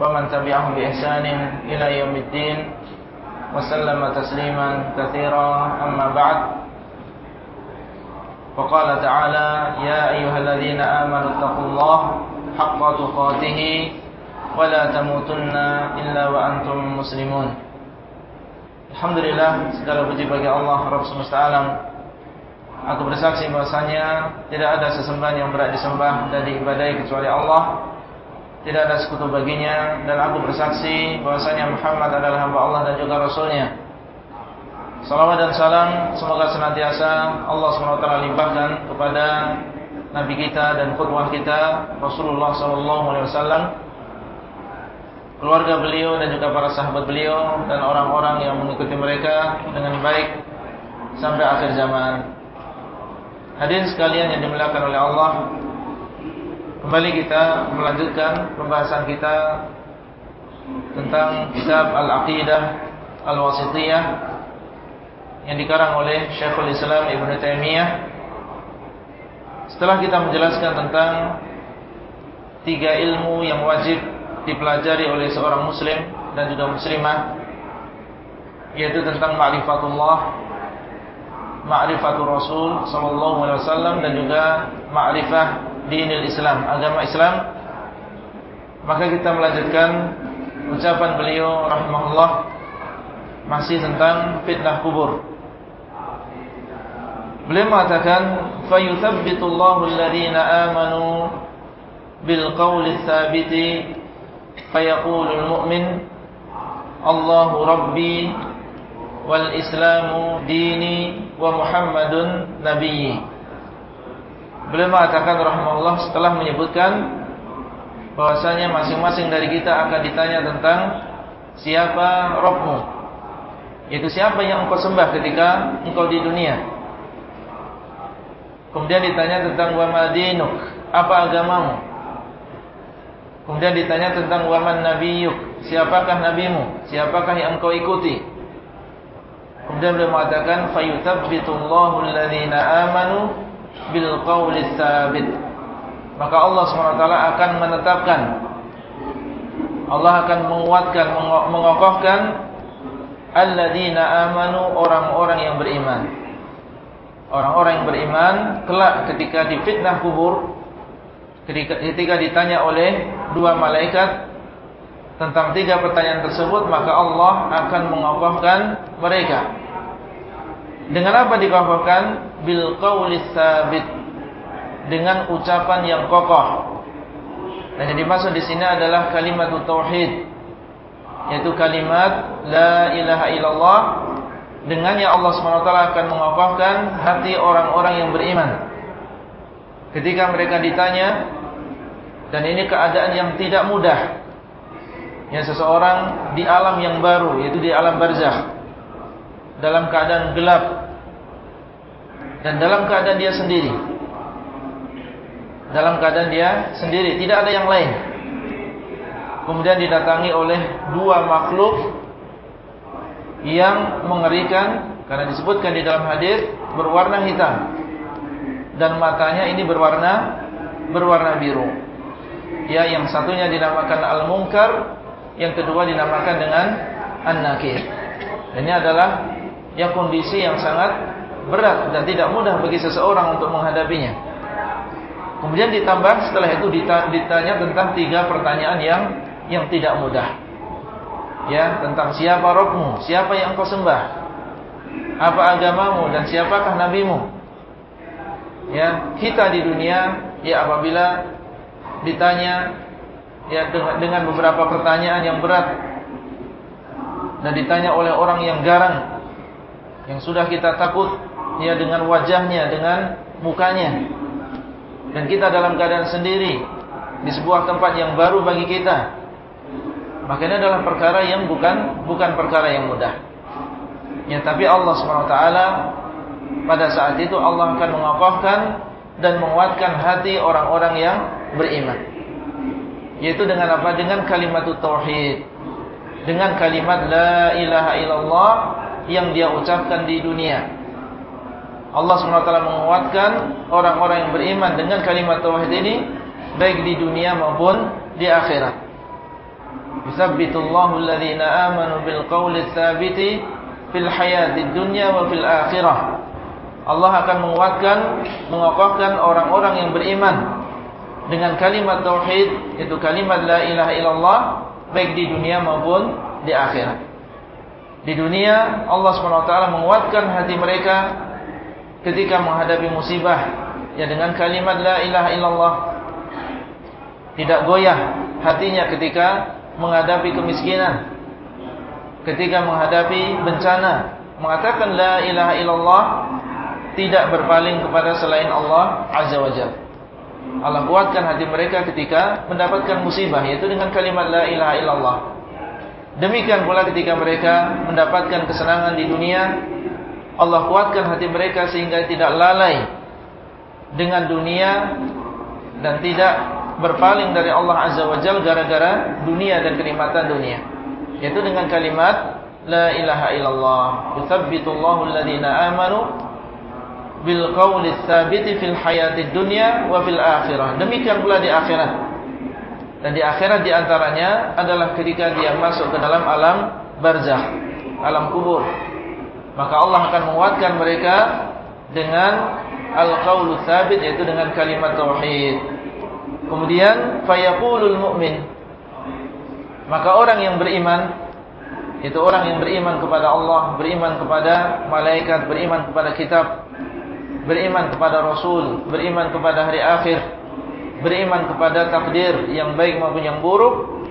ومن تبعهم بإحسان إلى يوم الدين وسلم تسليما كثيرا أما بعد وقال تعالى يا أيها الذين آمنوا اتقوا الله حق تقاته ولا تموتن إلا وأنتم مسلمون Alhamdulillah segala puji bagi Allah Rabb semesta alam Aku bersaksi bahasanya tidak ada sesembahan yang berat disembah dan diibadai kecuali Allah. Tidak ada sekutu baginya dan aku bersaksi bahasanya Muhammad adalah hamba Allah dan juga Rasulnya. Salawat dan salam semoga senantiasa Allah SWT limpahkan kepada Nabi kita dan khutbah kita Rasulullah SAW keluarga beliau dan juga para sahabat beliau dan orang-orang yang mengikuti mereka dengan baik sampai akhir zaman. Hadirin sekalian yang dimuliakan oleh Allah, kembali kita melanjutkan pembahasan kita tentang kitab Al-Aqidah Al-Wasitiyah yang dikarang oleh Syekhul Islam Ibn Taimiyah. Setelah kita menjelaskan tentang tiga ilmu yang wajib dipelajari oleh seorang muslim dan juga muslimah yaitu tentang ma'rifatullah ma'rifatul Rasul sallallahu alaihi wasallam dan juga ma'rifah dinil Islam, agama Islam. Maka kita melanjutkan ucapan beliau rahimahullah masih tentang fitnah kubur. Beliau mengatakan fayuthabbitullahu alladhina amanu bil qawli tsabiti fayaqulul mu'min Allahu rabbi wal islamu dini wa muhammadun nabiyyi Beliau mengatakan rahimahullah setelah menyebutkan bahwasanya masing-masing dari kita akan ditanya tentang siapa Rabbmu yaitu siapa yang engkau sembah ketika engkau di dunia. Kemudian ditanya tentang wa madinuk apa agamamu? Kemudian ditanya tentang wa man nabiyyuk siapakah nabimu? Siapakah yang engkau ikuti? Kemudian beliau mengatakan fayuthabbitullahu alladhina amanu bil qawli tsabit. Maka Allah SWT akan menetapkan Allah akan menguatkan mengokohkan alladzina amanu orang-orang yang beriman. Orang-orang yang beriman kelak ketika difitnah kubur ketika, ketika ditanya oleh dua malaikat tentang tiga pertanyaan tersebut maka Allah akan mengokohkan mereka dengan apa dikokohkan? Bil qawli sabit. Dengan ucapan yang kokoh. Dan yang dimaksud di sini adalah kalimat tauhid. Yaitu kalimat la ilaha illallah. Dengannya Allah SWT akan mengokohkan hati orang-orang yang beriman. Ketika mereka ditanya dan ini keadaan yang tidak mudah. Yang seseorang di alam yang baru yaitu di alam barzakh dalam keadaan gelap dan dalam keadaan dia sendiri. Dalam keadaan dia sendiri, tidak ada yang lain. Kemudian didatangi oleh dua makhluk yang mengerikan karena disebutkan di dalam hadis berwarna hitam dan matanya ini berwarna berwarna biru. Ya, yang satunya dinamakan al-munkar, yang kedua dinamakan dengan an-nakir. Ini adalah yang kondisi yang sangat berat dan tidak mudah bagi seseorang untuk menghadapinya. Kemudian ditambah setelah itu ditanya tentang tiga pertanyaan yang yang tidak mudah. Ya, tentang siapa Rabbmu, siapa yang kau sembah, apa agamamu dan siapakah nabimu. Ya, kita di dunia ya apabila ditanya ya dengan, dengan beberapa pertanyaan yang berat dan ditanya oleh orang yang garang yang sudah kita takut ya dengan wajahnya, dengan mukanya. Dan kita dalam keadaan sendiri di sebuah tempat yang baru bagi kita. Maka ini adalah perkara yang bukan bukan perkara yang mudah. Ya, tapi Allah SWT pada saat itu Allah akan mengokohkan dan menguatkan hati orang-orang yang beriman. Yaitu dengan apa? Dengan kalimat tauhid. Dengan kalimat la ilaha illallah yang dia ucapkan di dunia. Allah SWT menguatkan orang-orang yang beriman dengan kalimat tauhid ini baik di dunia maupun di akhirat. Yuthabbitullahu alladhina amanu bil qawli tsabiti fil hayatid dunya wa fil akhirah. Allah akan menguatkan, mengokohkan orang-orang yang beriman dengan kalimat tauhid, yaitu kalimat la ilaha illallah baik di dunia maupun di akhirat. Di dunia Allah SWT menguatkan hati mereka ketika menghadapi musibah ya dengan kalimat la ilaha illallah. Tidak goyah hatinya ketika menghadapi kemiskinan. Ketika menghadapi bencana, mengatakan la ilaha illallah tidak berpaling kepada selain Allah Azza wa Jalla. Allah kuatkan hati mereka ketika mendapatkan musibah yaitu dengan kalimat la ilaha illallah. Demikian pula ketika mereka mendapatkan kesenangan di dunia, Allah kuatkan hati mereka sehingga tidak lalai dengan dunia dan tidak berpaling dari Allah Azza wa Jalla gara-gara dunia dan kenikmatan dunia. Yaitu dengan kalimat la ilaha illallah. Yuthabbitullahu alladhina amanu bil qawli fil hayatid dunya wa fil akhirah. Demikian pula di akhirat. Dan di akhirat di antaranya adalah ketika dia masuk ke dalam alam barzah, alam kubur. Maka Allah akan menguatkan mereka dengan al-qaulu tsabit yaitu dengan kalimat tauhid. Kemudian fayaqulul mu'min. Maka orang yang beriman itu orang yang beriman kepada Allah, beriman kepada malaikat, beriman kepada kitab, beriman kepada rasul, beriman kepada hari akhir beriman kepada takdir yang baik maupun yang buruk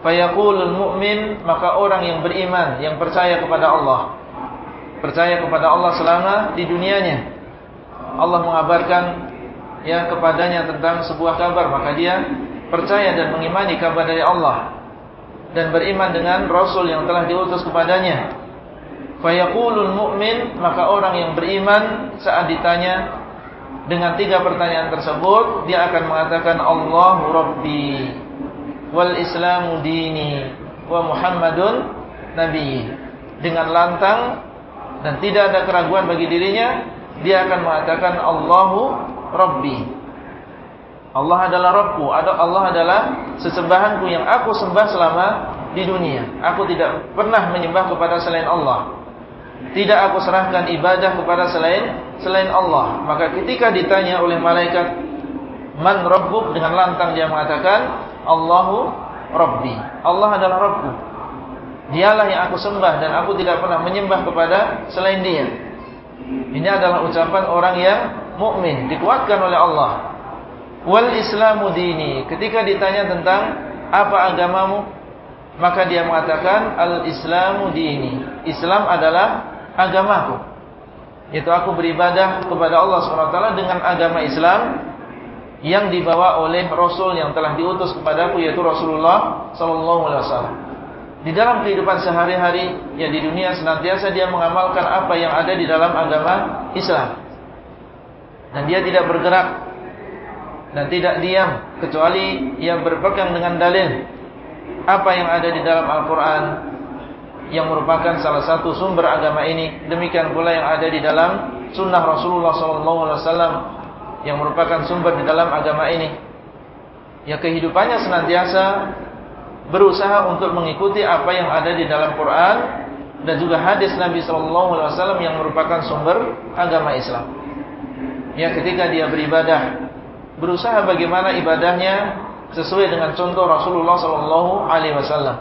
fayaqulul mu'min maka orang yang beriman yang percaya kepada Allah percaya kepada Allah selama di dunianya. Allah mengabarkan ya kepadanya tentang sebuah kabar maka dia percaya dan mengimani kabar dari Allah dan beriman dengan rasul yang telah diutus kepadanya. Fayaqulul mu'min maka orang yang beriman saat ditanya dengan tiga pertanyaan tersebut dia akan mengatakan Allahu Rabbi wal Islamu dini wa Muhammadun Nabi. Dengan lantang dan tidak ada keraguan bagi dirinya dia akan mengatakan Allahu Rabbi. Allah adalah Rabbku Allah adalah sesembahanku yang aku sembah selama di dunia. Aku tidak pernah menyembah kepada selain Allah tidak aku serahkan ibadah kepada selain selain Allah. Maka ketika ditanya oleh malaikat, "Man rabbuk?" dengan lantang dia mengatakan, "Allahu Rabbi." Allah adalah Rabbku. Dialah yang aku sembah dan aku tidak pernah menyembah kepada selain Dia. Ini adalah ucapan orang yang mukmin, dikuatkan oleh Allah. Wal Islamu dini. Ketika ditanya tentang apa agamamu, maka dia mengatakan al-Islamu dini. Islam adalah agamaku. Yaitu aku beribadah kepada Allah SWT dengan agama Islam yang dibawa oleh Rasul yang telah diutus kepadaku yaitu Rasulullah SAW. Di dalam kehidupan sehari-hari ya di dunia senantiasa dia mengamalkan apa yang ada di dalam agama Islam. Dan dia tidak bergerak dan tidak diam kecuali ia berpegang dengan dalil apa yang ada di dalam Al-Qur'an yang merupakan salah satu sumber agama ini. Demikian pula yang ada di dalam sunnah Rasulullah SAW yang merupakan sumber di dalam agama ini. Ya kehidupannya senantiasa berusaha untuk mengikuti apa yang ada di dalam Quran dan juga hadis Nabi SAW yang merupakan sumber agama Islam. Ya ketika dia beribadah, berusaha bagaimana ibadahnya sesuai dengan contoh Rasulullah SAW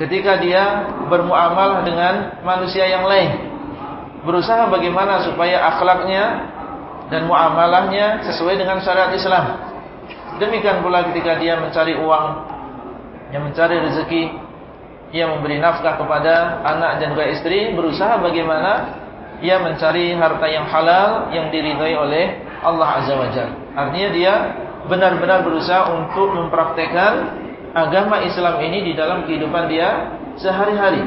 ketika dia bermuamalah dengan manusia yang lain. Berusaha bagaimana supaya akhlaknya dan muamalahnya sesuai dengan syariat Islam. Demikian pula ketika dia mencari uang, yang mencari rezeki, ia memberi nafkah kepada anak dan juga istri, berusaha bagaimana ia mencari harta yang halal yang diridhai oleh Allah Azza wa Jalla. Artinya dia benar-benar berusaha untuk mempraktekkan agama Islam ini di dalam kehidupan dia sehari-hari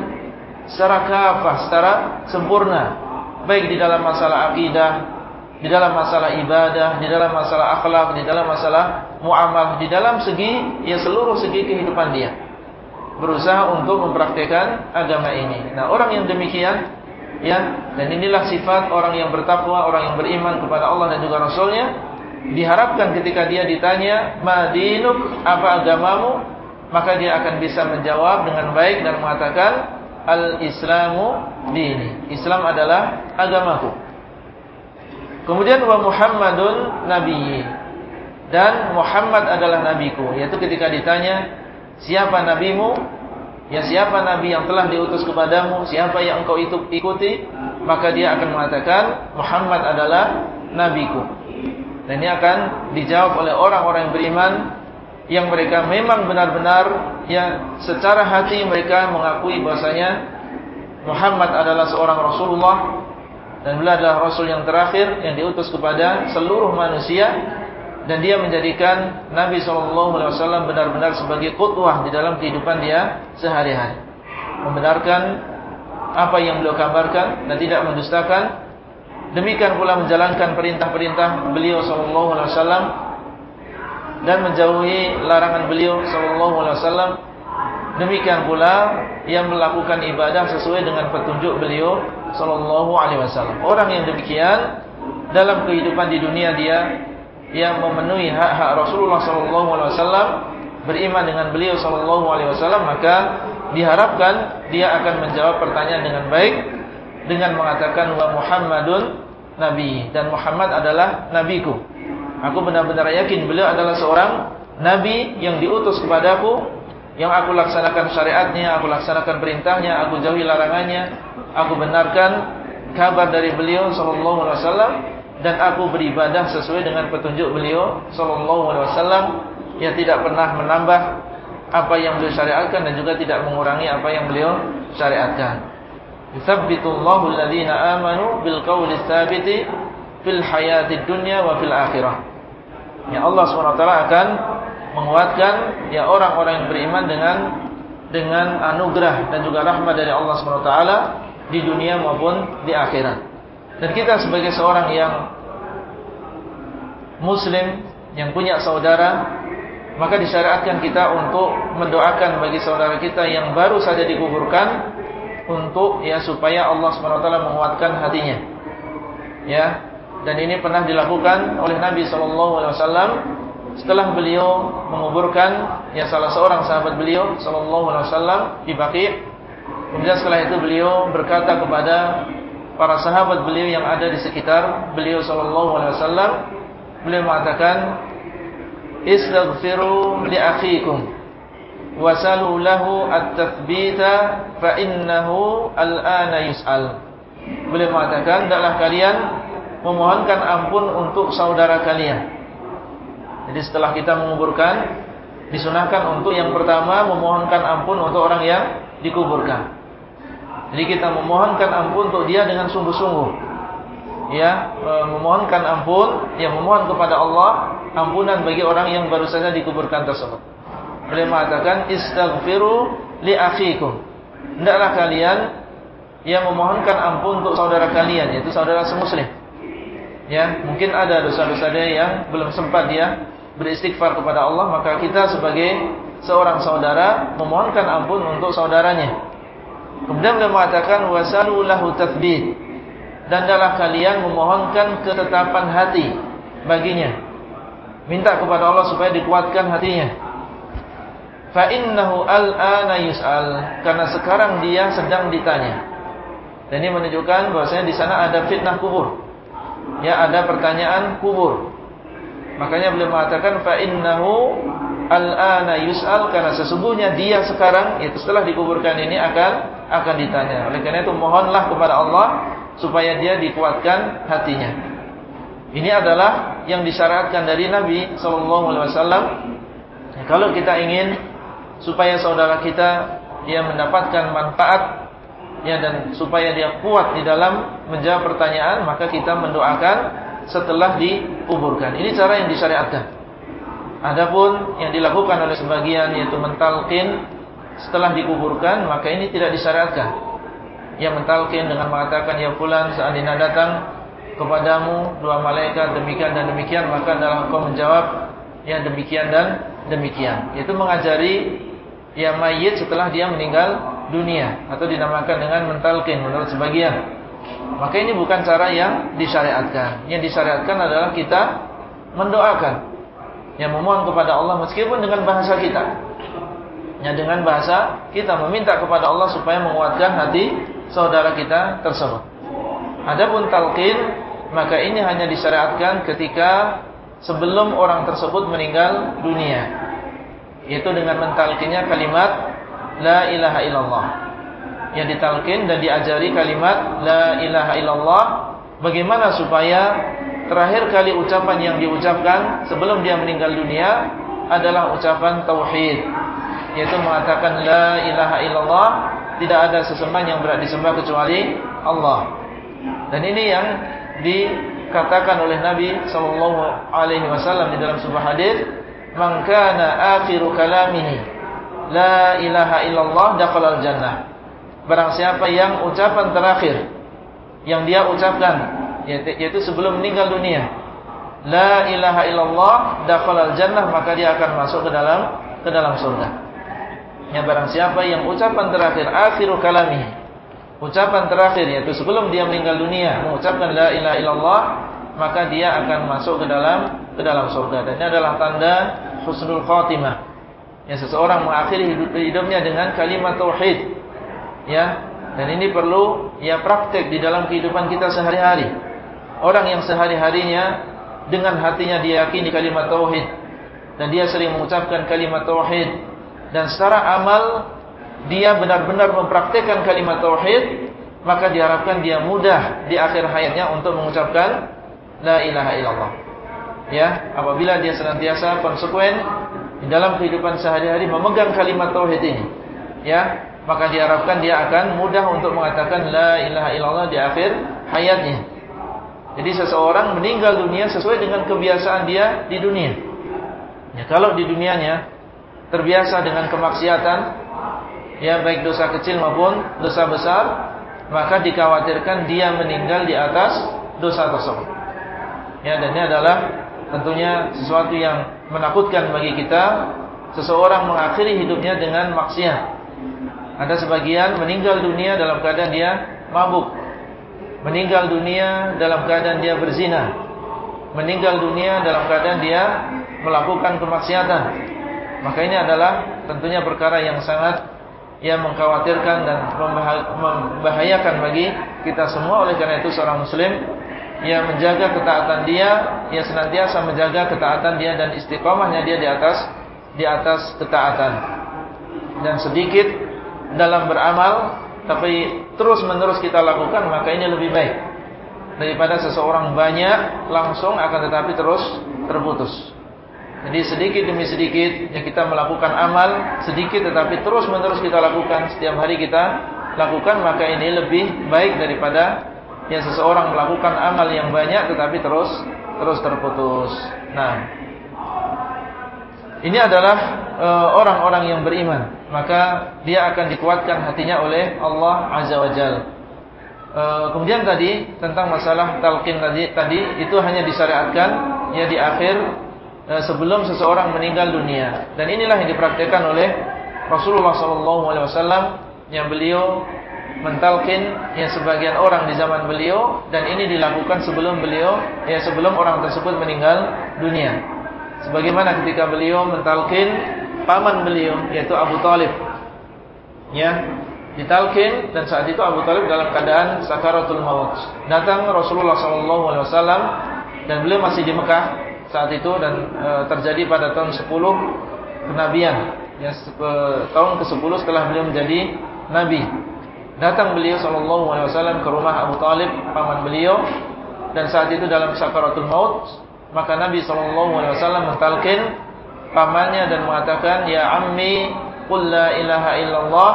secara kafah, secara sempurna, baik di dalam masalah akidah, di dalam masalah ibadah, di dalam masalah akhlak, di dalam masalah muamal, di dalam segi ya seluruh segi kehidupan dia. Berusaha untuk mempraktikkan agama ini. Nah, orang yang demikian ya, dan inilah sifat orang yang bertakwa, orang yang beriman kepada Allah dan juga Rasulnya, diharapkan ketika dia ditanya, "Madinuk, apa agamamu?" maka dia akan bisa menjawab dengan baik dan mengatakan, "Al-Islamu dini." Islam adalah agamaku. Kemudian wa Muhammadun nabiyyi. Dan Muhammad adalah nabiku, yaitu ketika ditanya, siapa nabimu? Ya siapa nabi yang telah diutus kepadamu? Siapa yang engkau ikuti? Maka dia akan mengatakan, Muhammad adalah nabiku. Dan ini akan dijawab oleh orang-orang yang beriman yang mereka memang benar-benar ya secara hati mereka mengakui bahwasanya Muhammad adalah seorang Rasulullah dan beliau adalah rasul yang terakhir yang diutus kepada seluruh manusia dan dia menjadikan Nabi SAW benar-benar sebagai kutwah di dalam kehidupan dia sehari-hari. Membenarkan apa yang beliau kabarkan dan tidak mendustakan demikian pula menjalankan perintah-perintah beliau SAW dan menjauhi larangan beliau SAW Demikian pula yang melakukan ibadah sesuai dengan petunjuk beliau sallallahu alaihi wasallam. Orang yang demikian dalam kehidupan di dunia dia yang memenuhi hak-hak Rasulullah sallallahu alaihi wasallam, beriman dengan beliau sallallahu alaihi wasallam, maka diharapkan dia akan menjawab pertanyaan dengan baik dengan mengatakan wa Muhammadun nabi dan Muhammad adalah nabiku. Aku benar-benar yakin beliau adalah seorang nabi yang diutus kepadaku yang aku laksanakan syariatnya, aku laksanakan perintahnya, aku jauhi larangannya, aku benarkan kabar dari beliau sallallahu alaihi wasallam dan aku beribadah sesuai dengan petunjuk beliau sallallahu alaihi wasallam yang tidak pernah menambah apa yang beliau syariatkan dan juga tidak mengurangi apa yang beliau syariatkan. Yuthabbitullahu alladhina amanu bil qawli tsabiti fil hayatid dunya wa fil akhirah. Ya Allah SWT akan menguatkan ya orang-orang yang beriman dengan dengan anugerah dan juga rahmat dari Allah SWT di dunia maupun di akhirat. Dan kita sebagai seorang yang muslim yang punya saudara maka disyariatkan kita untuk mendoakan bagi saudara kita yang baru saja dikuburkan untuk ya supaya Allah SWT menguatkan hatinya. Ya. Dan ini pernah dilakukan oleh Nabi SAW setelah beliau menguburkan ya salah seorang sahabat beliau wasallam di Baqi' kemudian setelah itu beliau berkata kepada para sahabat beliau yang ada di sekitar beliau sallallahu alaihi wasallam beliau mengatakan istaghfiru li akhikum wasalu lahu at-tathbita fa innahu al-ana yus'al beliau mengatakan hendaklah kalian memohonkan ampun untuk saudara kalian jadi setelah kita menguburkan disunahkan untuk yang pertama memohonkan ampun untuk orang yang dikuburkan. Jadi kita memohonkan ampun untuk dia dengan sungguh-sungguh. Ya, e, memohonkan ampun, ya memohon kepada Allah ampunan bagi orang yang baru saja dikuburkan tersebut. Beliau mengatakan istaghfiru li akhikum. Hendaklah kalian yang memohonkan ampun untuk saudara kalian yaitu saudara semuslim. Ya, mungkin ada dosa-dosa dia yang belum sempat dia beristighfar kepada Allah maka kita sebagai seorang saudara memohonkan ampun untuk saudaranya. Kemudian beliau mengatakan wasalu lahu tathbit dan adalah kalian memohonkan ketetapan hati baginya. Minta kepada Allah supaya dikuatkan hatinya. Fa innahu al-ana yus'al karena sekarang dia sedang ditanya. Dan ini menunjukkan bahwasanya di sana ada fitnah kubur. Ya, ada pertanyaan kubur. Makanya beliau mengatakan fa innahu al-ana yus'al karena sesungguhnya dia sekarang itu setelah dikuburkan ini akan akan ditanya. Oleh karena itu mohonlah kepada Allah supaya dia dikuatkan hatinya. Ini adalah yang disyaratkan dari Nabi sallallahu alaihi wasallam. Kalau kita ingin supaya saudara kita dia mendapatkan manfaat ya dan supaya dia kuat di dalam menjawab pertanyaan, maka kita mendoakan setelah dikuburkan. Ini cara yang disyariatkan. Adapun yang dilakukan oleh sebagian yaitu mentalkin setelah dikuburkan maka ini tidak disyariatkan. Yang mentalkin dengan mengatakan ya fulan seandainya datang kepadamu dua malaikat demikian dan demikian maka adalah engkau menjawab yang demikian dan demikian. Yaitu mengajari ya mayit setelah dia meninggal dunia atau dinamakan dengan mentalkin menurut sebagian. Maka ini bukan cara yang disyariatkan. Yang disyariatkan adalah kita mendoakan yang memohon kepada Allah meskipun dengan bahasa kita. Ya dengan bahasa kita meminta kepada Allah supaya menguatkan hati saudara kita tersebut. Adapun talqin maka ini hanya disyariatkan ketika sebelum orang tersebut meninggal dunia. Yaitu dengan mentalkinnya kalimat la ilaha illallah. Yang ditalkin dan diajari kalimat la ilaha illallah. Bagaimana supaya terakhir kali ucapan yang diucapkan sebelum dia meninggal dunia adalah ucapan tauhid. Yaitu mengatakan la ilaha illallah. Tidak ada sesembahan yang berat disembah kecuali Allah. Dan ini yang dikatakan oleh Nabi sallallahu alaihi wasallam di dalam sebuah hadis man kana akhiru kalamihi la ilaha illallah dakhala jannah barang siapa yang ucapan terakhir yang dia ucapkan yaitu sebelum meninggal dunia. La ilaha illallah dakhalal jannah maka dia akan masuk ke dalam ke dalam surga. Ya barang siapa yang ucapan terakhir akhiru kalami ucapan terakhir yaitu sebelum dia meninggal dunia mengucapkan la ilaha illallah maka dia akan masuk ke dalam ke dalam surga dan ini adalah tanda husnul khatimah. Ya seseorang mengakhiri hidup, hidupnya dengan kalimat tauhid. Ya, dan ini perlu ya praktek di dalam kehidupan kita sehari-hari. Orang yang sehari-harinya dengan hatinya dia yakini kalimat tauhid dan dia sering mengucapkan kalimat tauhid dan secara amal dia benar-benar mempraktekkan kalimat tauhid maka diharapkan dia mudah di akhir hayatnya untuk mengucapkan la ilaha illallah. Ya, apabila dia senantiasa konsekuen di dalam kehidupan sehari-hari memegang kalimat tauhid ini, ya, maka diharapkan dia akan mudah untuk mengatakan la ilaha illallah di akhir hayatnya. Jadi seseorang meninggal dunia sesuai dengan kebiasaan dia di dunia. Ya, kalau di dunianya terbiasa dengan kemaksiatan, ya baik dosa kecil maupun dosa besar, maka dikhawatirkan dia meninggal di atas dosa tersebut. Ya, dan ini adalah tentunya sesuatu yang menakutkan bagi kita. Seseorang mengakhiri hidupnya dengan maksiat. Ada sebagian meninggal dunia dalam keadaan dia mabuk meninggal dunia dalam keadaan dia berzina, meninggal dunia dalam keadaan dia melakukan kemaksiatan. Maka ini adalah tentunya perkara yang sangat yang mengkhawatirkan dan membahayakan bagi kita semua. Oleh karena itu seorang muslim yang menjaga ketaatan dia, yang senantiasa menjaga ketaatan dia dan istiqomahnya dia di atas di atas ketaatan. Dan sedikit dalam beramal tapi terus menerus kita lakukan maka ini lebih baik daripada seseorang banyak langsung akan tetapi terus terputus. Jadi sedikit demi sedikit yang kita melakukan amal sedikit tetapi terus menerus kita lakukan setiap hari kita lakukan maka ini lebih baik daripada yang seseorang melakukan amal yang banyak tetapi terus terus terputus. Nah, ini adalah e, orang-orang uh, yang beriman, maka dia akan dikuatkan hatinya oleh Allah Azza wa Jalla. Uh, kemudian tadi tentang masalah talqin tadi tadi itu hanya disyariatkan ya di akhir uh, sebelum seseorang meninggal dunia dan inilah yang dipraktikkan oleh Rasulullah SAW yang beliau mentalkin yang sebagian orang di zaman beliau dan ini dilakukan sebelum beliau ya sebelum orang tersebut meninggal dunia. Sebagaimana ketika beliau mentalkin paman beliau yaitu Abu Talib. Ya, ditalkin dan saat itu Abu Talib dalam keadaan sakaratul maut. Datang Rasulullah SAW dan beliau masih di Mekah saat itu dan e, terjadi pada tahun 10 kenabian. Ya, tahun ke-10 setelah beliau menjadi nabi. Datang beliau SAW ke rumah Abu Talib paman beliau dan saat itu dalam sakaratul maut maka Nabi SAW mentalkin pamannya dan mengatakan, Ya ammi, qul la ilaha illallah,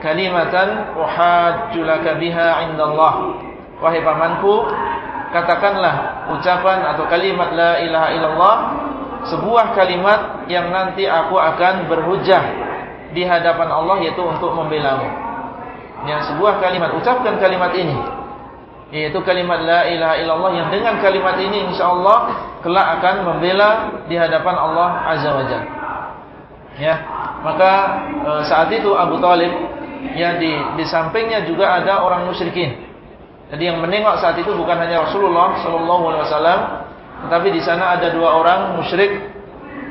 kalimatan uhajju laka biha indallah. Wahai pamanku, katakanlah ucapan atau kalimat la ilaha illallah sebuah kalimat yang nanti aku akan berhujah di hadapan Allah yaitu untuk membela mu. Ya, sebuah kalimat, ucapkan kalimat ini. Yaitu kalimat la ilaha illallah yang dengan kalimat ini insyaallah kelak akan membela di hadapan Allah azza wajalla. Ya, maka e, saat itu Abu Talib ya di di sampingnya juga ada orang musyrikin. Jadi yang menengok saat itu bukan hanya Rasulullah Shallallahu Alaihi Wasallam, tetapi di sana ada dua orang musyrik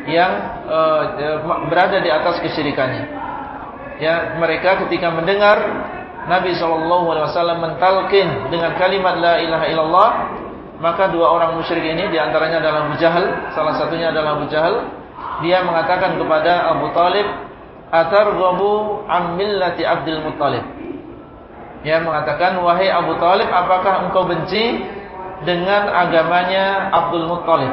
yang e, berada di atas kesyirikannya. Ya, mereka ketika mendengar Nabi Shallallahu Alaihi Wasallam mentalkin dengan kalimat La ilaha illallah, maka dua orang musyrik ini di antaranya adalah Abu Jahal, salah satunya adalah Abu Jahal. Dia mengatakan kepada Abu Talib, Atarghabu am millati Abdul Muttalib yang mengatakan wahai Abu Talib apakah engkau benci dengan agamanya Abdul Muttalib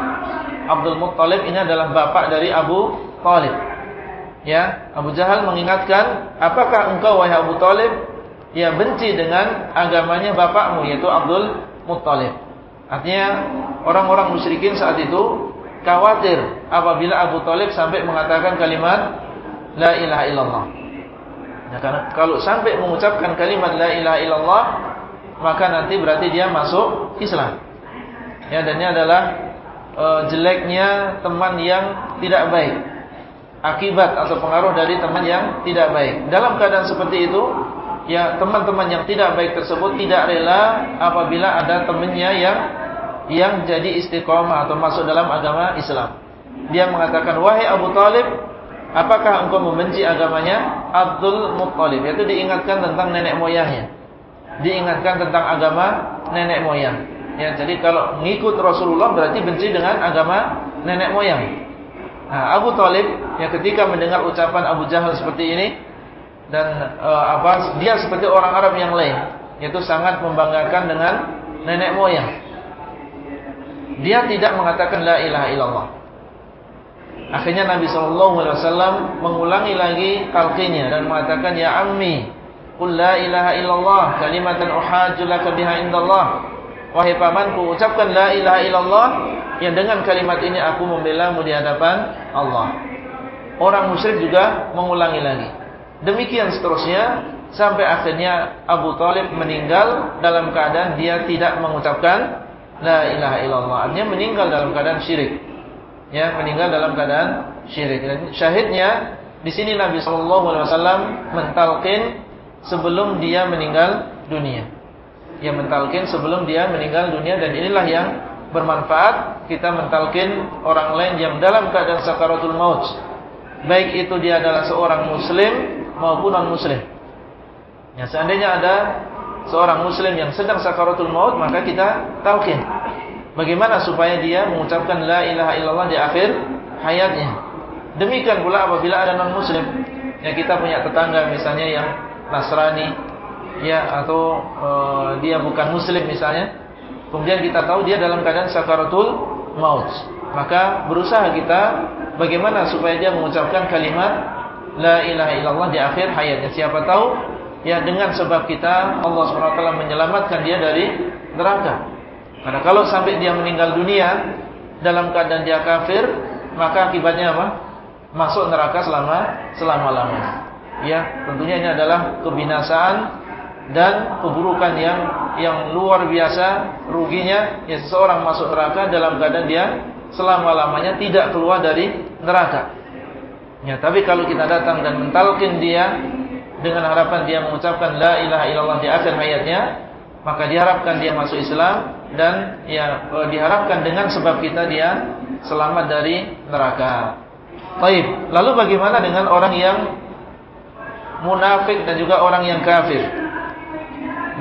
Abdul Muttalib ini adalah bapak dari Abu Talib ya Abu Jahal mengingatkan apakah engkau wahai Abu Talib ya benci dengan agamanya bapakmu yaitu Abdul Muttalib artinya orang-orang musyrikin saat itu khawatir apabila Abu Talib sampai mengatakan kalimat la ilaha illallah Ya, karena kalau sampai mengucapkan kalimat la ilaha illallah, maka nanti berarti dia masuk Islam. Ya, dan ini adalah e, jeleknya teman yang tidak baik. Akibat atau pengaruh dari teman yang tidak baik. Dalam keadaan seperti itu, ya teman-teman yang tidak baik tersebut tidak rela apabila ada temannya yang yang jadi istiqomah atau masuk dalam agama Islam. Dia mengatakan, "Wahai Abu Talib, Apakah engkau membenci agamanya Abdul Muttalib? Itu diingatkan tentang nenek moyangnya. Diingatkan tentang agama nenek moyang. Ya, jadi kalau mengikut Rasulullah berarti benci dengan agama nenek moyang. Nah, Abu Talib yang ketika mendengar ucapan Abu Jahal seperti ini dan uh, apa dia seperti orang Arab yang lain, yaitu sangat membanggakan dengan nenek moyang. Dia tidak mengatakan la ilaha illallah. Akhirnya Nabi Shallallahu Alaihi Wasallam mengulangi lagi talqinnya dan mengatakan ya ammi, qul la ilaha illallah kalimatan uhajju laka biha indallah. Wahai pamanku, ucapkan la ilaha illallah yang dengan kalimat ini aku membela mu di hadapan Allah. Orang musyrik juga mengulangi lagi. Demikian seterusnya sampai akhirnya Abu Talib meninggal dalam keadaan dia tidak mengucapkan la ilaha illallah. Artinya meninggal dalam keadaan syirik ya meninggal dalam keadaan syirik. Dan syahidnya di sini Nabi Shallallahu Alaihi Wasallam mentalkin sebelum dia meninggal dunia. Ya mentalkin sebelum dia meninggal dunia dan inilah yang bermanfaat kita mentalkin orang lain yang dalam keadaan sakaratul maut. Baik itu dia adalah seorang muslim maupun non muslim. Ya seandainya ada seorang muslim yang sedang sakaratul maut maka kita talkin Bagaimana supaya dia mengucapkan la ilaha illallah di akhir hayatnya. Demikian pula apabila ada non muslim yang kita punya tetangga misalnya yang Nasrani ya atau e, dia bukan muslim misalnya. Kemudian kita tahu dia dalam keadaan sakaratul maut. Maka berusaha kita bagaimana supaya dia mengucapkan kalimat la ilaha illallah di akhir hayatnya. Siapa tahu ya dengan sebab kita Allah SWT menyelamatkan dia dari neraka. Karena kalau sampai dia meninggal dunia dalam keadaan dia kafir, maka akibatnya apa? Masuk neraka selama selama-lamanya. Ya, tentunya ini adalah kebinasaan dan keburukan yang yang luar biasa ruginya ya seseorang masuk neraka dalam keadaan dia selama-lamanya tidak keluar dari neraka. Ya, tapi kalau kita datang dan mentalkin dia dengan harapan dia mengucapkan la ilaha illallah di akhir hayatnya, maka diharapkan dia masuk Islam dan ya e, diharapkan dengan sebab kita dia selamat dari neraka. Baik, lalu bagaimana dengan orang yang munafik dan juga orang yang kafir?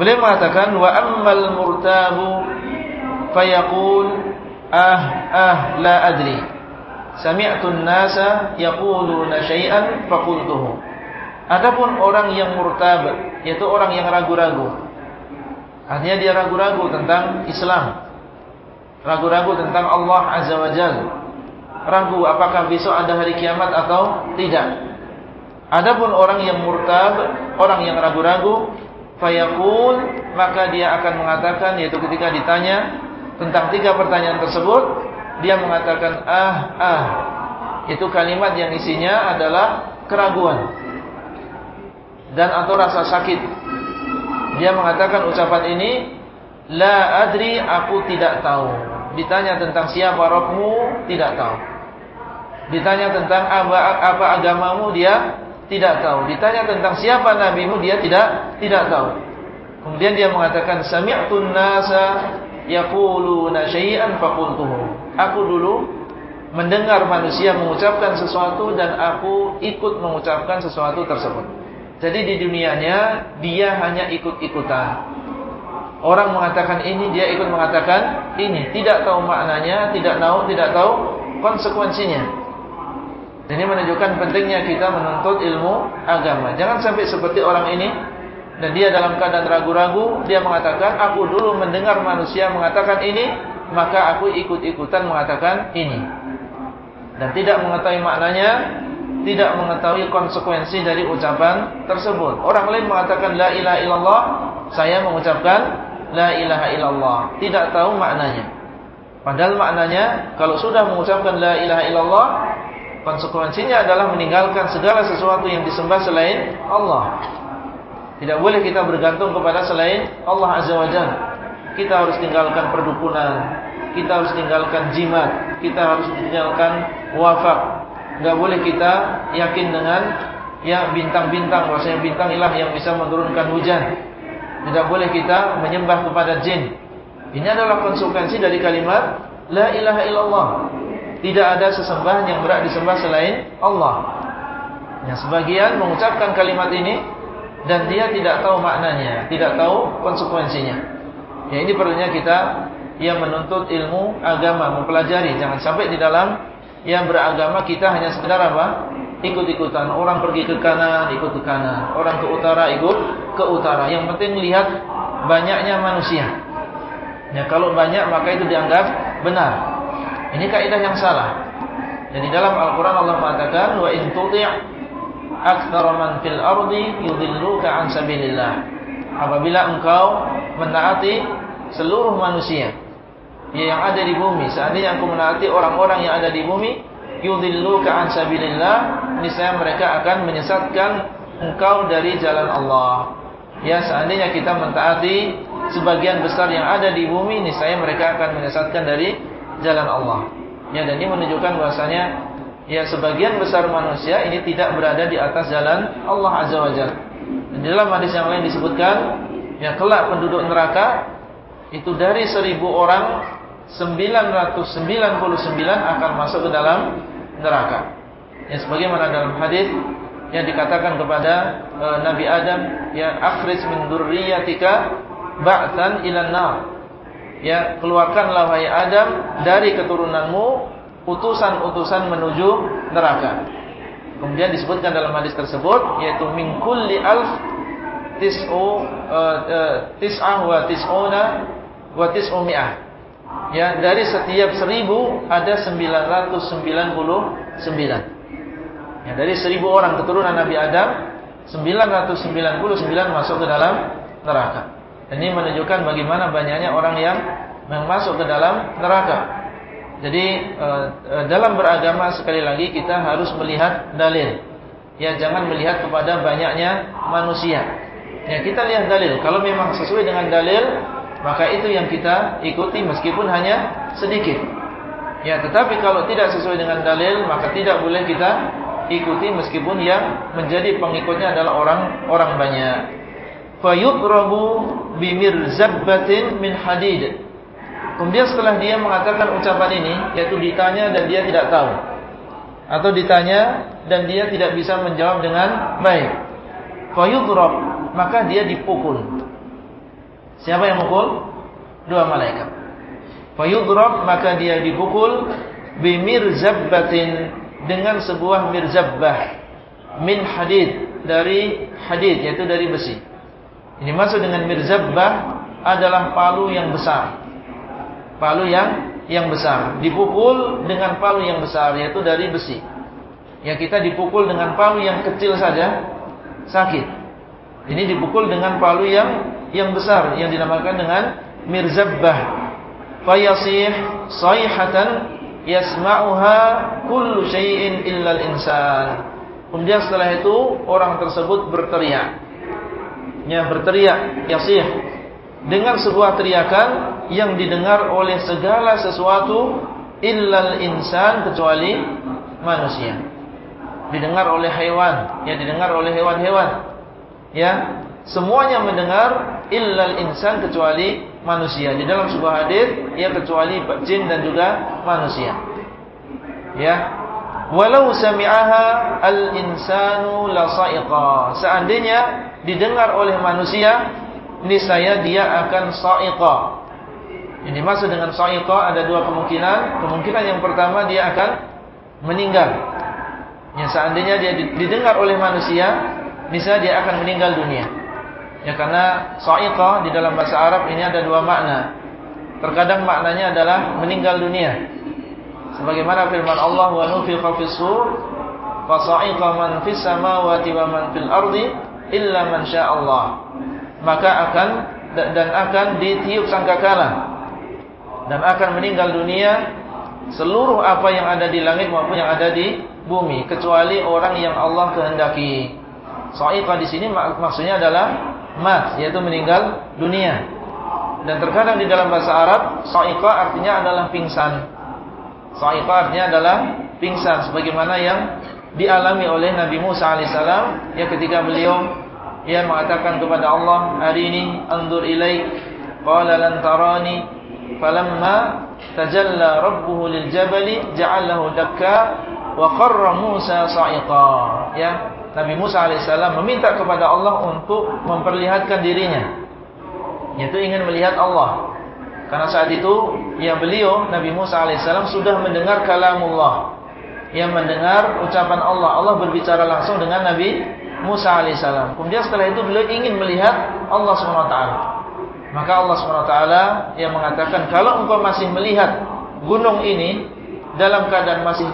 Beliau mengatakan wa ammal murtabu fayaqul ah ah la adri. Sami'tu an-nasa yaquluna syai'an faqultuhu. Adapun orang yang murtab, yaitu orang yang ragu-ragu, Artinya dia ragu-ragu tentang Islam. Ragu-ragu tentang Allah Azza wa Jal. Ragu apakah besok ada hari kiamat atau tidak. Adapun orang yang murtab, orang yang ragu-ragu, fayaqul, maka dia akan mengatakan yaitu ketika ditanya tentang tiga pertanyaan tersebut, dia mengatakan ah ah. Itu kalimat yang isinya adalah keraguan dan atau rasa sakit. Dia mengatakan ucapan ini la adri aku tidak tahu. Ditanya tentang siapa rohmu tidak tahu. Ditanya tentang apa, apa agamamu dia tidak tahu. Ditanya tentang siapa nabimu dia tidak tidak tahu. Kemudian dia mengatakan sami'tun nasa yaquluna syai'an faqultuhu aku dulu mendengar manusia mengucapkan sesuatu dan aku ikut mengucapkan sesuatu tersebut. Jadi di dunianya dia hanya ikut-ikutan. Orang mengatakan ini dia ikut mengatakan ini, tidak tahu maknanya, tidak tahu, tidak tahu konsekuensinya. Ini menunjukkan pentingnya kita menuntut ilmu agama. Jangan sampai seperti orang ini dan dia dalam keadaan ragu-ragu, dia mengatakan aku dulu mendengar manusia mengatakan ini, maka aku ikut-ikutan mengatakan ini. Dan tidak mengetahui maknanya, tidak mengetahui konsekuensi dari ucapan tersebut. Orang lain mengatakan la ilaha illallah, saya mengucapkan la ilaha illallah, tidak tahu maknanya. Padahal maknanya kalau sudah mengucapkan la ilaha illallah, konsekuensinya adalah meninggalkan segala sesuatu yang disembah selain Allah. Tidak boleh kita bergantung kepada selain Allah Azza wa Jalla. Kita harus tinggalkan perdukunan, kita harus tinggalkan jimat, kita harus tinggalkan wafak. Enggak boleh kita yakin dengan ya bintang-bintang, bahwasanya bintang ilah yang bisa menurunkan hujan. Tidak boleh kita menyembah kepada jin. Ini adalah konsekuensi dari kalimat la ilaha illallah. Tidak ada sesembahan yang berhak disembah selain Allah. Yang sebagian mengucapkan kalimat ini dan dia tidak tahu maknanya, tidak tahu konsekuensinya. Ya ini perlunya kita yang menuntut ilmu agama, mempelajari. Jangan sampai di dalam yang beragama kita hanya sekedar apa? Ikut-ikutan. Orang pergi ke kanan, ikut ke kanan. Orang ke utara, ikut ke utara. Yang penting lihat banyaknya manusia. Ya kalau banyak maka itu dianggap benar. Ini kaidah yang salah. Jadi dalam Al-Qur'an Allah mengatakan wa in aktsara man fil ardi yudilluka an sabilillah. Apabila engkau menaati seluruh manusia yang ada di bumi. Seandainya aku menaati orang-orang yang ada di bumi, yudhilluka an sabilillah, niscaya mereka akan menyesatkan engkau dari jalan Allah. Ya, seandainya kita mentaati sebagian besar yang ada di bumi, niscaya mereka akan menyesatkan dari jalan Allah. Ya, dan ini menunjukkan bahwasanya ya sebagian besar manusia ini tidak berada di atas jalan Allah Azza wa Jalla. Dan dalam hadis yang lain disebutkan, ya kelak penduduk neraka itu dari seribu orang 999 akan masuk ke dalam neraka. Yang sebagaimana dalam hadis yang dikatakan kepada e, Nabi Adam, ya akhrij min dzurriyyatika ba'tan ila nar. Ya, keluarkanlah wahai Adam dari keturunanmu utusan-utusan menuju neraka. Kemudian disebutkan dalam hadis tersebut yaitu min kulli alf tis'u uh, uh, tis'ah wa tis'una wa tis'umi'ah. Ya, dari setiap seribu ada 999. Ya, dari seribu orang keturunan Nabi Adam, 999 masuk ke dalam neraka. Ini menunjukkan bagaimana banyaknya orang yang masuk ke dalam neraka. Jadi eh, eh, dalam beragama sekali lagi kita harus melihat dalil. Ya jangan melihat kepada banyaknya manusia. Ya kita lihat dalil. Kalau memang sesuai dengan dalil, maka itu yang kita ikuti meskipun hanya sedikit. Ya, tetapi kalau tidak sesuai dengan dalil, maka tidak boleh kita ikuti meskipun yang menjadi pengikutnya adalah orang-orang banyak. Fayudrabu bimirzabbatin min hadid. Kemudian setelah dia mengatakan ucapan ini, yaitu ditanya dan dia tidak tahu. Atau ditanya dan dia tidak bisa menjawab dengan baik. Fayudrab, maka dia dipukul. Siapa yang mukul? Dua malaikat. Fayudrab maka dia dipukul bimirzabbatin dengan sebuah mirzabbah min hadid dari hadid yaitu dari besi. Ini maksud dengan mirzabbah adalah palu yang besar. Palu yang yang besar. Dipukul dengan palu yang besar yaitu dari besi. Yang kita dipukul dengan palu yang kecil saja sakit. Ini dipukul dengan palu yang yang besar yang dinamakan dengan mirzabbah fayasih sayhatan yasma'uha kullu syai'in illa al-insan. Kemudian setelah itu orang tersebut berteriak. Ya, berteriak yasih dengan sebuah teriakan yang didengar oleh segala sesuatu illal insan kecuali manusia. Didengar oleh hewan, ya didengar oleh hewan-hewan. Ya, semuanya mendengar illal insan kecuali manusia. Di dalam sebuah hadis ya kecuali jin dan juga manusia. Ya. Walau sami'aha al-insanu la sa'iqa. Seandainya didengar oleh manusia, niscaya dia akan sa'iqa. Ini maksud dengan sa'iqa ada dua kemungkinan. Kemungkinan yang pertama dia akan meninggal. Ya seandainya dia didengar oleh manusia, niscaya dia akan meninggal dunia. Ya karena sa'iqah di dalam bahasa Arab ini ada dua makna. Terkadang maknanya adalah meninggal dunia. Sebagaimana firman Allah wa nufiqa fis sur fa sa'iqa man fis samawati wa man fil ardi illa man Allah. Maka akan dan akan ditiup sangkakala dan akan meninggal dunia seluruh apa yang ada di langit maupun yang ada di bumi kecuali orang yang Allah kehendaki. Sa'iqah di sini mak maksudnya adalah mat yaitu meninggal dunia. Dan terkadang di dalam bahasa Arab sa'iqa artinya adalah pingsan. Sa'iqa artinya adalah pingsan sebagaimana yang dialami oleh Nabi Musa alaihissalam ya ketika beliau ya mengatakan kepada Allah hari ini anzur ilai qala lan tarani falamma tajalla rabbuhu lil jabali ja'alahu dakka wa qarra Musa sa'iqa ya Nabi Musa alaihissalam meminta kepada Allah untuk memperlihatkan dirinya, yaitu ingin melihat Allah. Karena saat itu yang beliau Nabi Musa alaihissalam sudah mendengar kalamullah, yang mendengar ucapan Allah. Allah berbicara langsung dengan Nabi Musa alaihissalam. Kemudian setelah itu beliau ingin melihat Allah swt. Maka Allah swt yang mengatakan kalau engkau masih melihat gunung ini dalam keadaan masih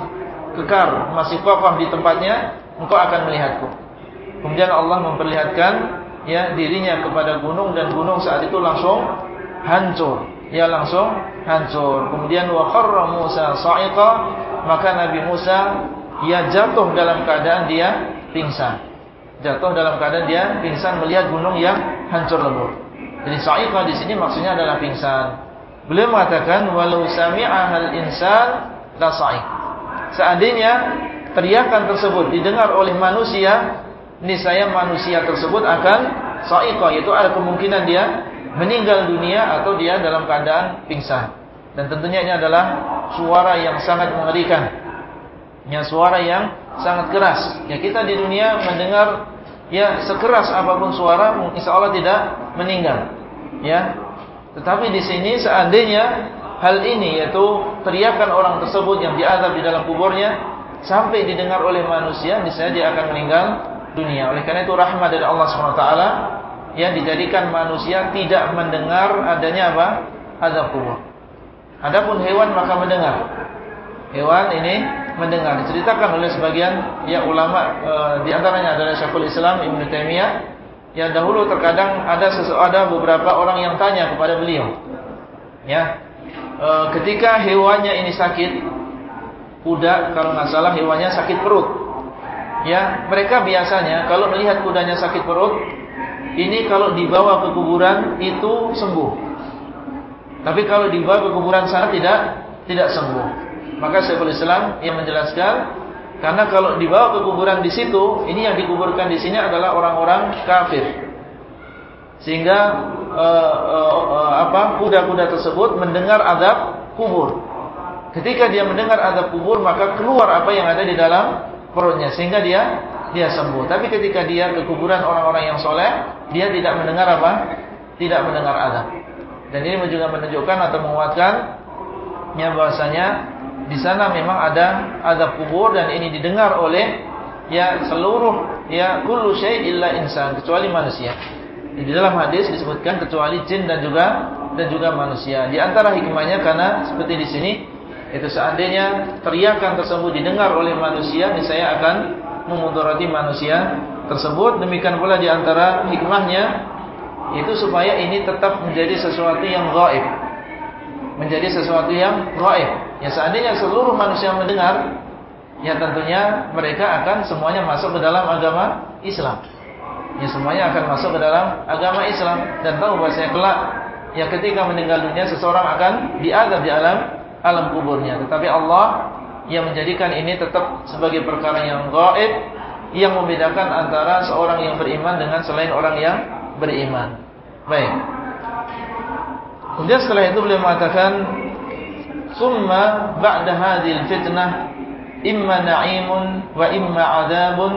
kekar, masih kokoh di tempatnya, engkau akan melihatku. Kemudian Allah memperlihatkan ya dirinya kepada gunung dan gunung saat itu langsung hancur. Ya langsung hancur. Kemudian wa kharra Musa sa'iqa, maka Nabi Musa ya jatuh dalam keadaan dia pingsan. Jatuh dalam keadaan dia pingsan melihat gunung yang hancur lebur. Jadi sa'iqa di sini maksudnya adalah pingsan. Beliau mengatakan walau sami'ahal insan. Seandainya teriakan tersebut didengar oleh manusia, niscaya manusia tersebut akan sa'iqah, yaitu ada kemungkinan dia meninggal dunia atau dia dalam keadaan pingsan. Dan tentunya ini adalah suara yang sangat mengerikan. Ya, suara yang sangat keras. Ya, kita di dunia mendengar ya sekeras apa pun suara, insya Allah tidak meninggal. Ya, tetapi di sini seandainya hal ini yaitu teriakan orang tersebut yang diazab di dalam kuburnya sampai didengar oleh manusia, niscaya dia akan meninggal dunia. Oleh karena itu rahmat dari Allah SWT yang dijadikan manusia tidak mendengar adanya apa? Azab kubur. Adapun hewan maka mendengar. Hewan ini mendengar. Diceritakan oleh sebagian ya ulama e, di antaranya adalah Syekhul Islam Ibn Taimiyah yang dahulu terkadang ada ada beberapa orang yang tanya kepada beliau. Ya. E, ketika hewannya ini sakit, kuda kalau nggak salah hewannya sakit perut. Ya, mereka biasanya kalau melihat kudanya sakit perut, ini kalau dibawa ke kuburan itu sembuh. Tapi kalau dibawa ke kuburan sana tidak tidak sembuh. Maka Syekhul Islam yang menjelaskan karena kalau dibawa ke kuburan di situ, ini yang dikuburkan di sini adalah orang-orang kafir. Sehingga uh, uh, uh, apa kuda-kuda tersebut mendengar azab kubur. Ketika dia mendengar azab kubur maka keluar apa yang ada di dalam perutnya sehingga dia dia sembuh. Tapi ketika dia ke kuburan orang-orang yang soleh, dia tidak mendengar apa? Tidak mendengar azab. Dan ini juga menunjukkan atau menguatkan yang bahwasanya di sana memang ada azab kubur dan ini didengar oleh ya seluruh ya kullu illa insan kecuali manusia. Di dalam hadis disebutkan kecuali jin dan juga dan juga manusia. Di antara hikmahnya karena seperti di sini itu seandainya teriakan tersebut didengar oleh manusia, niscaya akan memudarati manusia tersebut. Demikian pula di antara hikmahnya itu supaya ini tetap menjadi sesuatu yang gaib. menjadi sesuatu yang gaib. Ya seandainya seluruh manusia mendengar, ya tentunya mereka akan semuanya masuk ke dalam agama Islam. Ya semuanya akan masuk ke dalam agama Islam dan tahu bahwasanya kelak ya ketika meninggal dunia seseorang akan diadab di alam alam kuburnya. Tetapi Allah yang menjadikan ini tetap sebagai perkara yang gaib yang membedakan antara seorang yang beriman dengan selain orang yang beriman. Baik. Kemudian setelah itu beliau mengatakan summa ba'da hadhil fitnah imma na'imun wa imma 'adzabun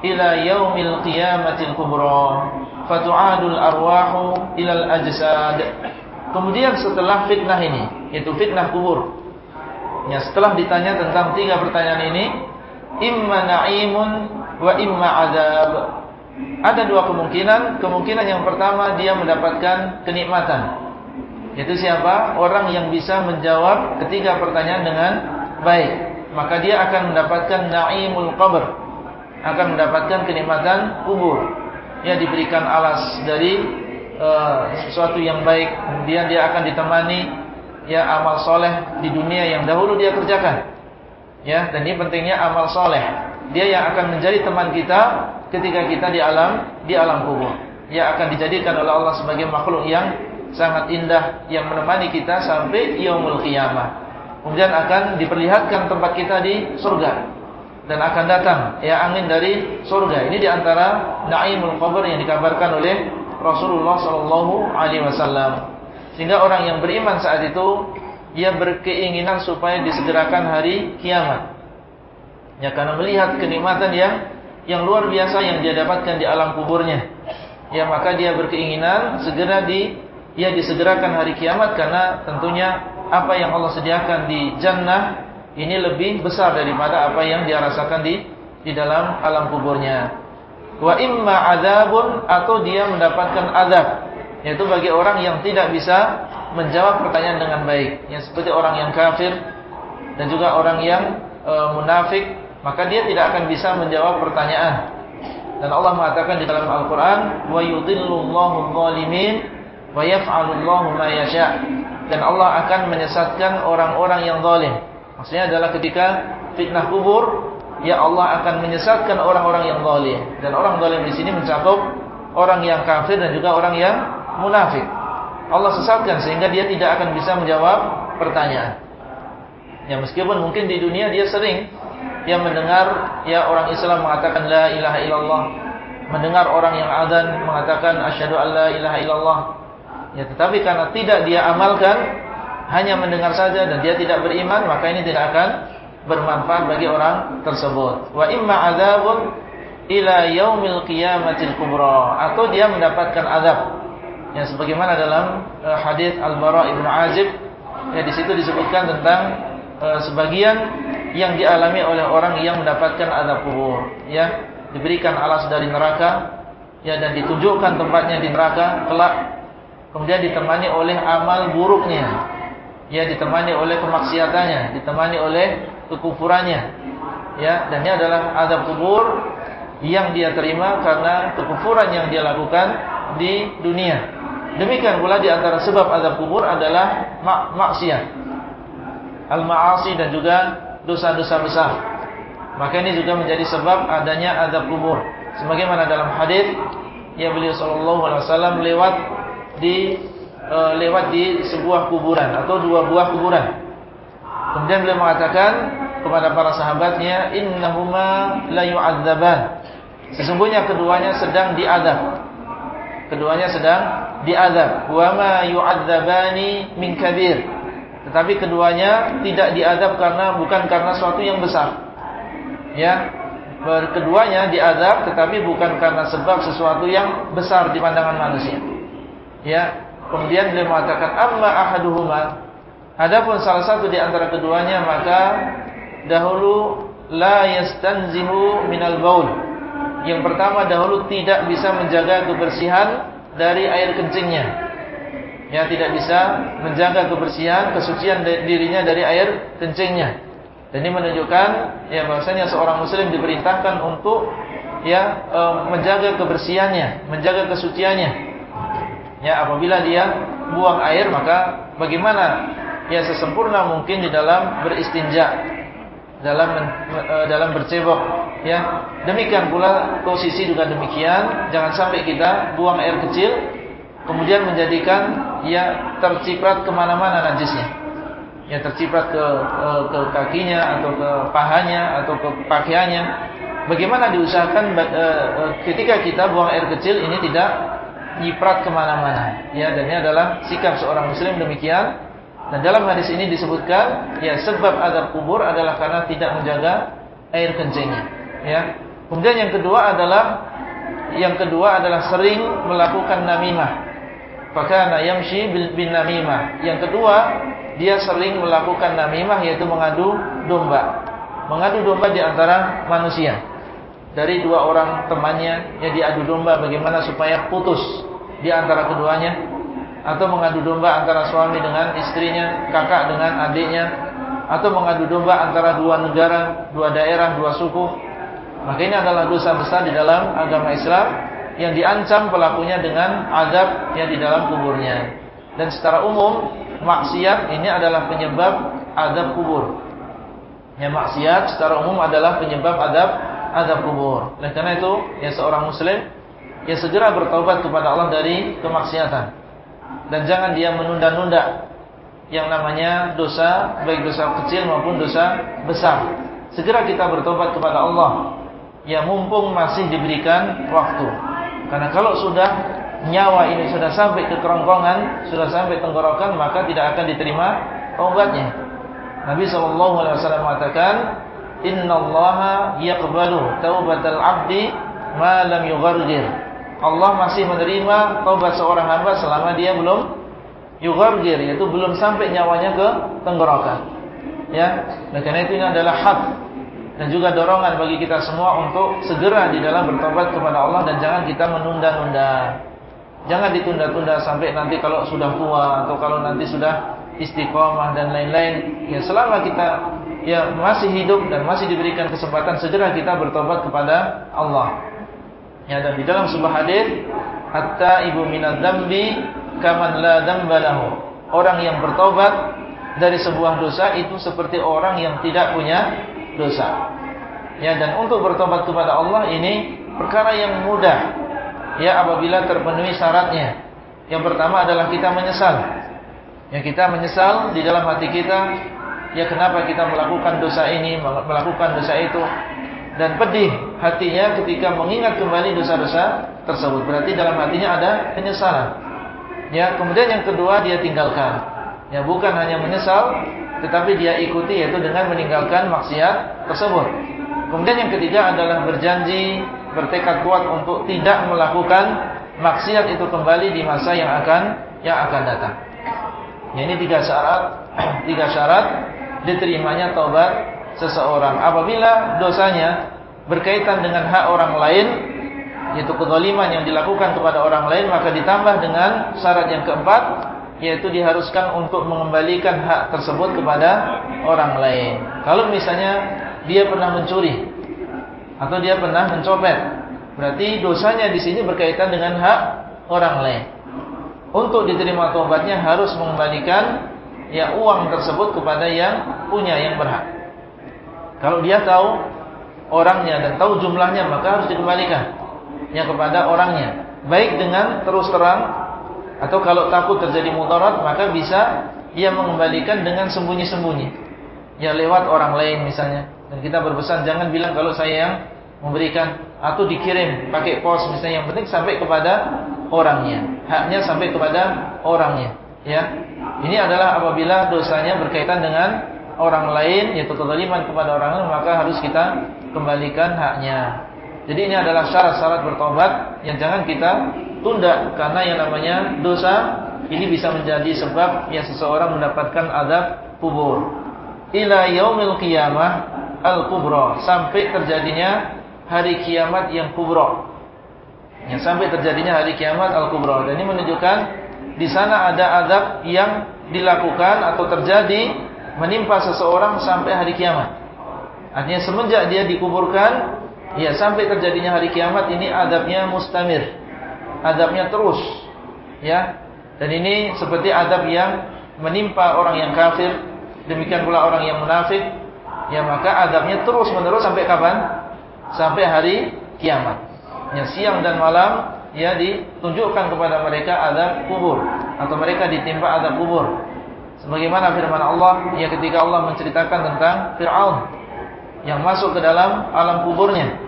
ila yaumil qiyamatil kubra fatu'adul arwahu ilal ajsad. Kemudian setelah fitnah ini, yaitu fitnah kubur. Ya, setelah ditanya tentang tiga pertanyaan ini, imma na'imun wa imma adzab. Ada dua kemungkinan. Kemungkinan yang pertama dia mendapatkan kenikmatan. Itu siapa? Orang yang bisa menjawab ketiga pertanyaan dengan baik. Maka dia akan mendapatkan na'imul qabr. Akan mendapatkan kenikmatan kubur. Ya diberikan alas dari uh, sesuatu yang baik. Kemudian dia akan ditemani ya amal soleh di dunia yang dahulu dia kerjakan. Ya, dan ini pentingnya amal soleh. Dia yang akan menjadi teman kita ketika kita di alam di alam kubur. Ya akan dijadikan oleh Allah sebagai makhluk yang sangat indah yang menemani kita sampai yaumul qiyamah. Kemudian akan diperlihatkan tempat kita di surga dan akan datang ya angin dari surga. Ini di antara naimul qabr yang dikabarkan oleh Rasulullah Shallallahu Alaihi Wasallam. Sehingga orang yang beriman saat itu ia berkeinginan supaya disegerakan hari kiamat. Ya karena melihat kenikmatan yang yang luar biasa yang dia dapatkan di alam kuburnya. Ya maka dia berkeinginan segera di ia disegerakan hari kiamat karena tentunya apa yang Allah sediakan di jannah ini lebih besar daripada apa yang dia rasakan di di dalam alam kuburnya. Wa imma adzabun atau dia mendapatkan azab yaitu bagi orang yang tidak bisa menjawab pertanyaan dengan baik, yang seperti orang yang kafir dan juga orang yang e, munafik, maka dia tidak akan bisa menjawab pertanyaan. Dan Allah mengatakan di dalam Al-Qur'an, "Wa yudhillullahu wa yaf'alullahu dan Allah akan menyesatkan orang-orang yang zalim. Maksudnya adalah ketika fitnah kubur, ya Allah akan menyesatkan orang-orang yang zalim. Dan orang zalim di sini mencakup orang yang kafir dan juga orang yang munafik. Allah sesatkan sehingga dia tidak akan bisa menjawab pertanyaan. Ya meskipun mungkin di dunia dia sering dia mendengar ya orang Islam mengatakan la ilaha illallah, mendengar orang yang adzan mengatakan asyhadu alla ilaha illallah, Ya, tetapi karena tidak dia amalkan, hanya mendengar saja dan dia tidak beriman, maka ini tidak akan bermanfaat bagi orang tersebut. Wa imma adzabun ila yaumil qiyamatil kubra atau dia mendapatkan azab. Yang sebagaimana dalam uh, hadis Al-Bara Ibnu Azib ya di situ disebutkan tentang uh, sebagian yang dialami oleh orang yang mendapatkan azab kubur, ya, diberikan alas dari neraka ya dan ditunjukkan tempatnya di neraka kelak. Kemudian ditemani oleh amal buruknya, ya ditemani oleh kemaksiatannya, ditemani oleh kekufurannya, ya. Dan ini adalah azab kubur yang dia terima karena kekufuran yang dia lakukan di dunia. Demikian pula di antara sebab azab kubur adalah mak maksiat, al-ma'asi dan juga dosa-dosa besar. Maka ini juga menjadi sebab adanya azab kubur. Sebagaimana dalam hadis ya beliau sallallahu alaihi wasallam lewat di e, lewat di sebuah kuburan atau dua buah kuburan. Kemudian beliau mengatakan kepada para sahabatnya, innahuma la yu'adzaban. Sesungguhnya keduanya sedang diadab. Keduanya sedang diadab. Wa ma yu'adzabani min kabir. Tetapi keduanya tidak diadab karena bukan karena suatu yang besar. Ya, keduanya diadab tetapi bukan karena sebab sesuatu yang besar di pandangan manusia. Ya, kemudian beliau mengatakan amma ahaduhuma adapun salah satu di antara keduanya maka dahulu la yastanzihu minal baul. Yang pertama dahulu tidak bisa menjaga kebersihan dari air kencingnya. Ya, tidak bisa menjaga kebersihan, kesucian dirinya dari air kencingnya. Dan ini menunjukkan ya bahwasanya seorang muslim diperintahkan untuk ya e, menjaga kebersihannya, menjaga kesuciannya. Ya, apabila dia buang air maka bagaimana ya sesempurna mungkin di dalam beristinja dalam e, dalam bercebok ya. Demikian pula posisi juga demikian. Jangan sampai kita buang air kecil kemudian menjadikan ya terciprat ke mana-mana najisnya. Ya terciprat ke, ke ke kakinya atau ke pahanya atau ke pakaiannya. Bagaimana diusahakan e, e, ketika kita buang air kecil ini tidak nyiprat ke mana-mana. Ya dan ini adalah sikap seorang muslim demikian dan dalam hadis ini disebutkan ya sebab adab kubur adalah karena tidak menjaga air kencingnya. Ya. Kemudian yang kedua adalah yang kedua adalah sering melakukan namimah. Fakana yamshi bin namimah. Yang kedua, dia sering melakukan namimah yaitu mengadu domba. Mengadu domba di antara manusia. Dari dua orang temannya ya diadu domba bagaimana supaya putus di antara keduanya atau mengadu domba antara suami dengan istrinya, kakak dengan adiknya, atau mengadu domba antara dua negara, dua daerah, dua suku. Maka ini adalah dosa besar di dalam agama Islam yang diancam pelakunya dengan azab yang di dalam kuburnya. Dan secara umum maksiat ini adalah penyebab azab kubur. Ya maksiat secara umum adalah penyebab azab azab kubur. Oleh karena itu, ya seorang muslim ya segera bertobat kepada Allah dari kemaksiatan dan jangan dia menunda-nunda yang namanya dosa baik dosa kecil maupun dosa besar. Segera kita bertobat kepada Allah. Ya mumpung masih diberikan waktu. Karena kalau sudah nyawa ini sudah sampai ke kerongkongan, sudah sampai tenggorokan, maka tidak akan diterima taubatnya. Nabi SAW mengatakan, Inna Allaha yaqbalu taubatal abdi ma lam yughargir. Allah masih menerima taubat seorang hamba selama dia belum yughargir yaitu belum sampai nyawanya ke tenggorokan. Ya, dan karena itu ini adalah hak dan juga dorongan bagi kita semua untuk segera di dalam bertobat kepada Allah dan jangan kita menunda-nunda. Jangan ditunda-tunda sampai nanti kalau sudah tua atau kalau nanti sudah istiqomah dan lain-lain. Ya selama kita ya masih hidup dan masih diberikan kesempatan segera kita bertobat kepada Allah. Ya dan di dalam sebuah hadis, hatta ibu minadz dzambi kaman la dzamba Orang yang bertobat dari sebuah dosa itu seperti orang yang tidak punya dosa. Ya dan untuk bertobat kepada Allah ini perkara yang mudah. Ya apabila terpenuhi syaratnya. Yang pertama adalah kita menyesal. Ya kita menyesal di dalam hati kita ya kenapa kita melakukan dosa ini, melakukan dosa itu dan pedih hatinya ketika mengingat kembali dosa-dosa tersebut. Berarti dalam hatinya ada penyesalan. Ya, kemudian yang kedua dia tinggalkan. Ya, bukan hanya menyesal, tetapi dia ikuti yaitu dengan meninggalkan maksiat tersebut. Kemudian yang ketiga adalah berjanji, bertekad kuat untuk tidak melakukan maksiat itu kembali di masa yang akan yang akan datang. Ya, ini tiga syarat, tiga syarat diterimanya taubat seseorang apabila dosanya berkaitan dengan hak orang lain yaitu kezaliman yang dilakukan kepada orang lain maka ditambah dengan syarat yang keempat yaitu diharuskan untuk mengembalikan hak tersebut kepada orang lain. Kalau misalnya dia pernah mencuri atau dia pernah mencopet, berarti dosanya di sini berkaitan dengan hak orang lain. Untuk diterima tobatnya harus mengembalikan ya uang tersebut kepada yang punya yang berhak. Kalau dia tahu orangnya dan tahu jumlahnya maka harus dikembalikan yang kepada orangnya. Baik dengan terus terang atau kalau takut terjadi mudarat maka bisa dia mengembalikan dengan sembunyi-sembunyi. Ya lewat orang lain misalnya. Dan kita berpesan jangan bilang kalau saya yang memberikan atau dikirim pakai pos misalnya yang penting sampai kepada orangnya. Haknya sampai kepada orangnya, ya. Ini adalah apabila dosanya berkaitan dengan orang lain yaitu kezaliman kepada orang lain maka harus kita kembalikan haknya. Jadi ini adalah syarat-syarat bertobat yang jangan kita tunda karena yang namanya dosa ini bisa menjadi sebab yang seseorang mendapatkan azab kubur. Ila yaumil qiyamah al-kubra sampai terjadinya hari kiamat yang kubra. Ya, sampai terjadinya hari kiamat al-kubra. Dan ini menunjukkan di sana ada azab yang dilakukan atau terjadi menimpa seseorang sampai hari kiamat. Artinya semenjak dia dikuburkan, ya sampai terjadinya hari kiamat ini adabnya mustamir. Adabnya terus. Ya. Dan ini seperti adab yang menimpa orang yang kafir, demikian pula orang yang munafik, ya maka adabnya terus menerus sampai kapan? Sampai hari kiamat. Ya siang dan malam ya ditunjukkan kepada mereka adab kubur atau mereka ditimpa adab kubur. Sebagaimana firman Allah ya ketika Allah menceritakan tentang Firaun yang masuk ke dalam alam kuburnya.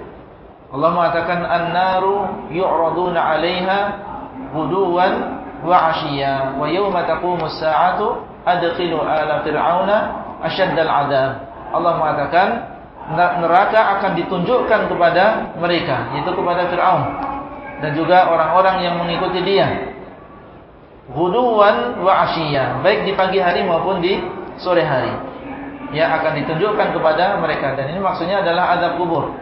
Allah mengatakan an-naru yu'raduna 'alaiha ghuduwan wa 'ashiyya wa yawma taqumus sa'atu adkhilu ala fir'auna asyaddal 'adzab. Allah mengatakan neraka akan ditunjukkan kepada mereka, yaitu kepada Firaun dan juga orang-orang yang mengikuti dia. Ghuduwan wa ashiya, baik di pagi hari maupun di sore hari. Ya akan ditunjukkan kepada mereka dan ini maksudnya adalah adab kubur.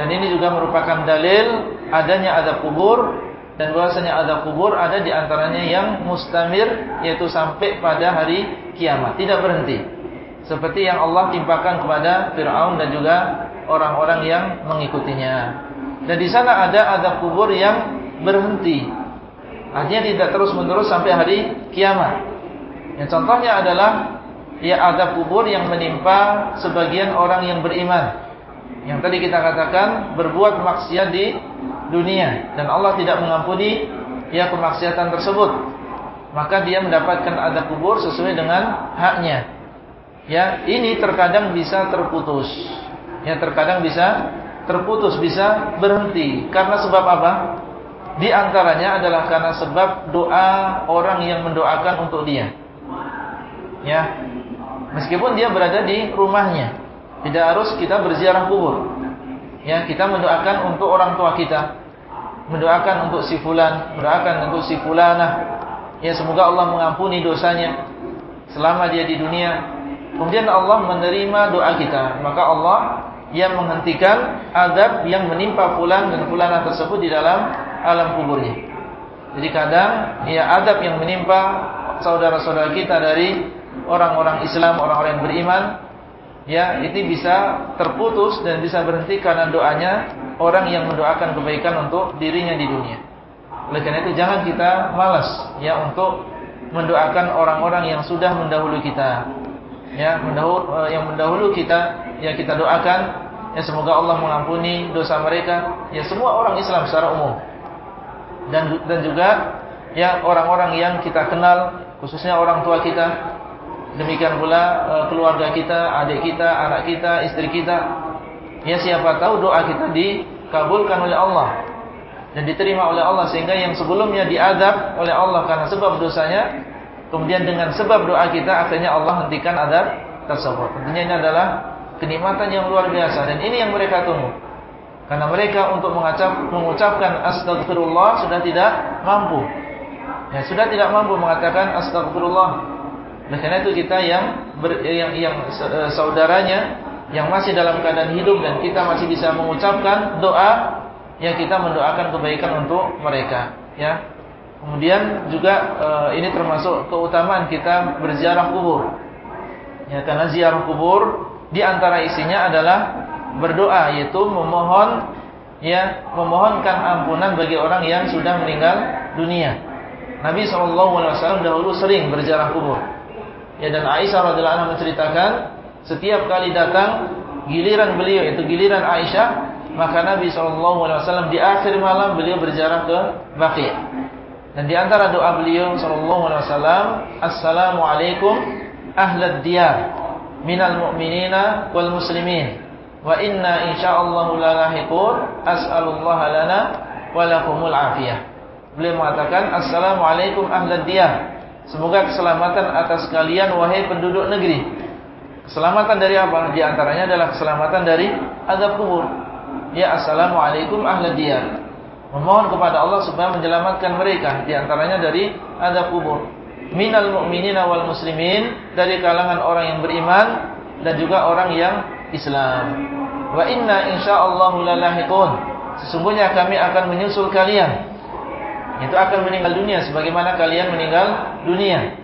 Dan ini juga merupakan dalil adanya adab kubur dan bahwasanya adab kubur ada di antaranya yang mustamir yaitu sampai pada hari kiamat, tidak berhenti seperti yang Allah timpakan kepada Firaun dan juga orang-orang yang mengikutinya. Dan di sana ada adab kubur yang berhenti. Artinya tidak terus-menerus sampai hari kiamat. Yang contohnya adalah ya adab kubur yang menimpa sebagian orang yang beriman. Yang tadi kita katakan berbuat maksiat di dunia dan Allah tidak mengampuni ya kemaksiatan tersebut. Maka dia mendapatkan adab kubur sesuai dengan haknya ya ini terkadang bisa terputus. Ya terkadang bisa terputus, bisa berhenti. Karena sebab apa? Di antaranya adalah karena sebab doa orang yang mendoakan untuk dia. Ya. Meskipun dia berada di rumahnya, tidak harus kita berziarah kubur. Ya, kita mendoakan untuk orang tua kita. Mendoakan untuk si fulan, mendoakan untuk si fulanah. Ya, semoga Allah mengampuni dosanya selama dia di dunia Kemudian Allah menerima doa kita. Maka Allah yang menghentikan adab yang menimpa fulan dan fulanah tersebut di dalam alam kuburnya. Jadi kadang ya adab yang menimpa saudara-saudara kita dari orang-orang Islam, orang-orang yang beriman, ya ini bisa terputus dan bisa berhenti karena doanya orang yang mendoakan kebaikan untuk dirinya di dunia. Oleh karena itu jangan kita malas ya untuk mendoakan orang-orang yang sudah mendahului kita ya mendahulu, eh, yang mendahulu kita yang kita doakan ya semoga Allah mengampuni dosa mereka ya semua orang Islam secara umum dan dan juga ya orang-orang yang kita kenal khususnya orang tua kita demikian pula uh, keluarga kita adik kita anak kita istri kita ya siapa tahu doa kita dikabulkan oleh Allah dan diterima oleh Allah sehingga yang sebelumnya diadab oleh Allah karena sebab dosanya Kemudian dengan sebab doa kita akhirnya Allah hentikan adab tersebut. Tentunya ini adalah kenikmatan yang luar biasa dan ini yang mereka tunggu. Karena mereka untuk mengucap, mengucapkan astagfirullah sudah tidak mampu. Ya, sudah tidak mampu mengatakan astagfirullah. Oleh karena itu kita yang ber, yang, yang eh, saudaranya yang masih dalam keadaan hidup dan kita masih bisa mengucapkan doa yang kita mendoakan kebaikan untuk mereka, ya. Kemudian juga e, ini termasuk keutamaan kita berziarah kubur. Ya, karena ziarah kubur di antara isinya adalah berdoa yaitu memohon ya memohonkan ampunan bagi orang yang sudah meninggal dunia. Nabi SAW dahulu sering berziarah kubur. Ya dan Aisyah radhiyallahu anha menceritakan setiap kali datang giliran beliau itu giliran Aisyah maka Nabi SAW di akhir malam beliau berziarah ke Baqi'. Dan di antara doa beliau wasallam, "Assalamualaikum ahlad diyar minal mu'minina wal muslimin wa inna insyaallah la lahiqun as'alullah lana wa lakumul afiyah." Beliau mengatakan, "Assalamualaikum ahlad diyar." Semoga keselamatan atas kalian wahai penduduk negeri. Keselamatan dari apa? Di antaranya adalah keselamatan dari azab kubur. Ya assalamualaikum ahlad diyar memohon kepada Allah supaya menyelamatkan mereka di antaranya dari azab kubur minal mu'minina wal muslimin dari kalangan orang yang beriman dan juga orang yang Islam. Wa inna insyaallahu lalahiqun. Sesungguhnya kami akan menyusul kalian. Itu akan meninggal dunia sebagaimana kalian meninggal dunia.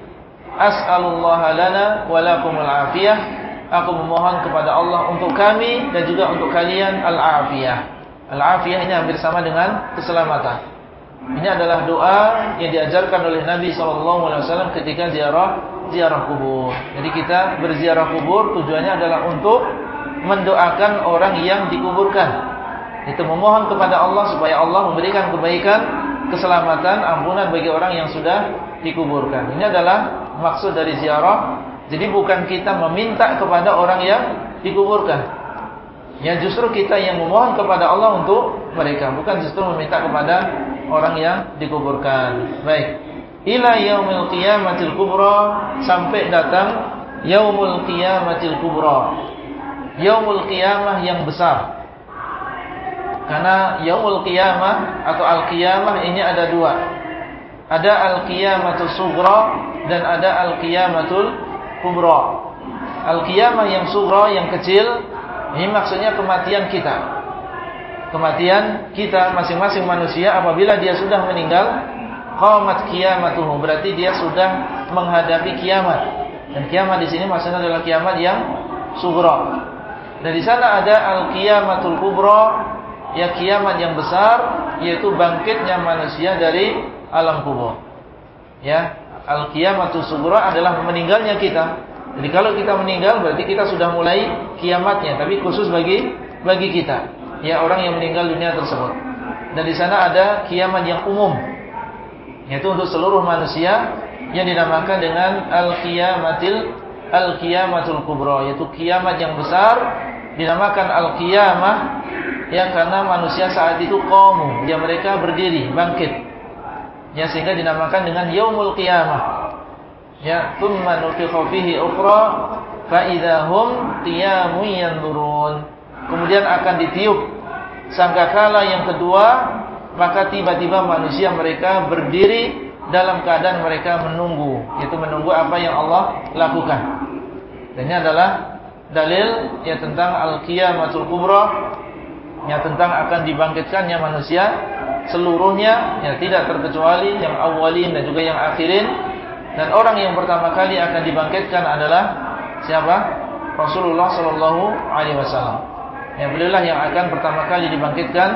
As'alullaha lana wa lakumul afiyah. Aku memohon kepada Allah untuk kami dan juga untuk kalian al-afiyah. Al-afiyah ini hampir sama dengan keselamatan. Ini adalah doa yang diajarkan oleh Nabi SAW ketika ziarah ziarah kubur. Jadi kita berziarah kubur tujuannya adalah untuk mendoakan orang yang dikuburkan. Itu memohon kepada Allah supaya Allah memberikan kebaikan, keselamatan, ampunan bagi orang yang sudah dikuburkan. Ini adalah maksud dari ziarah. Jadi bukan kita meminta kepada orang yang dikuburkan. Ya justru kita yang memohon kepada Allah untuk mereka, bukan justru meminta kepada orang yang dikuburkan. Baik. Ila yaumil qiyamatil kubra sampai datang yaumul qiyamatil kubra. Yaumul qiyamah yang besar. Karena yaumul qiyamah atau al-qiyamah ini ada dua. Ada al-qiyamatul sughra dan ada al-qiyamatul kubra. Al-qiyamah yang sughra yang kecil ini maksudnya kematian kita. Kematian kita masing-masing manusia apabila dia sudah meninggal, qamat qiyamatuhu, berarti dia sudah menghadapi kiamat. Dan kiamat di sini maksudnya adalah kiamat yang sughra. Dan di sana ada al-qiyamatul kubra, ya kiamat yang besar yaitu bangkitnya manusia dari alam kubur. Ya, al-qiyamatul sughra adalah meninggalnya kita jadi kalau kita meninggal berarti kita sudah mulai kiamatnya, tapi khusus bagi bagi kita, ya orang yang meninggal dunia tersebut. Dan di sana ada kiamat yang umum, yaitu untuk seluruh manusia yang dinamakan dengan al-qiyamatil al-qiyamatul kubra, yaitu kiamat yang besar dinamakan al-qiyamah ya karena manusia saat itu qamu, ya mereka berdiri, bangkit. Ya sehingga dinamakan dengan yaumul qiyamah. Ya thumma nufikha fihi ukhra fa idahum qiyamun yanzurun. Kemudian akan ditiup sangkakala yang kedua maka tiba-tiba manusia mereka berdiri dalam keadaan mereka menunggu. Yaitu menunggu apa yang Allah lakukan. Dan ini adalah dalil ya tentang al-qiyamatul kubra ya tentang akan dibangkitkannya manusia seluruhnya ya tidak terkecuali yang awalin dan juga yang akhirin dan orang yang pertama kali akan dibangkitkan adalah siapa? Rasulullah Shallallahu Alaihi Wasallam. Yang beliaulah yang akan pertama kali dibangkitkan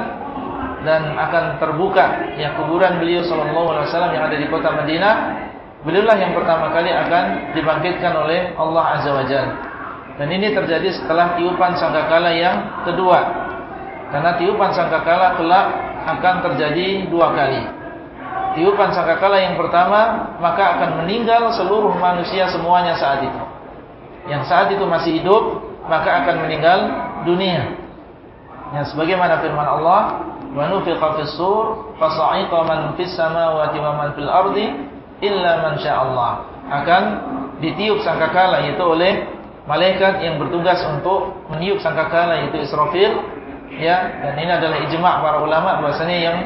dan akan terbuka yang kuburan beliau Shallallahu Alaihi Wasallam yang ada di kota Madinah. Beliaulah yang pertama kali akan dibangkitkan oleh Allah Azza Wajalla. Dan ini terjadi setelah tiupan sangkakala yang kedua. Karena tiupan sangkakala kelak akan terjadi dua kali tiupan sangkakala yang pertama, maka akan meninggal seluruh manusia semuanya saat itu. Yang saat itu masih hidup, maka akan meninggal dunia. Yang sebagaimana firman Allah, "Wa nufiqa fis sur, fasa'iqa man fis samawati wa man fil ardi illa man Allah." Akan ditiup sangkakala yaitu oleh malaikat yang bertugas untuk meniup sangkakala yaitu Israfil ya dan ini adalah ijma' para ulama bahwasanya yang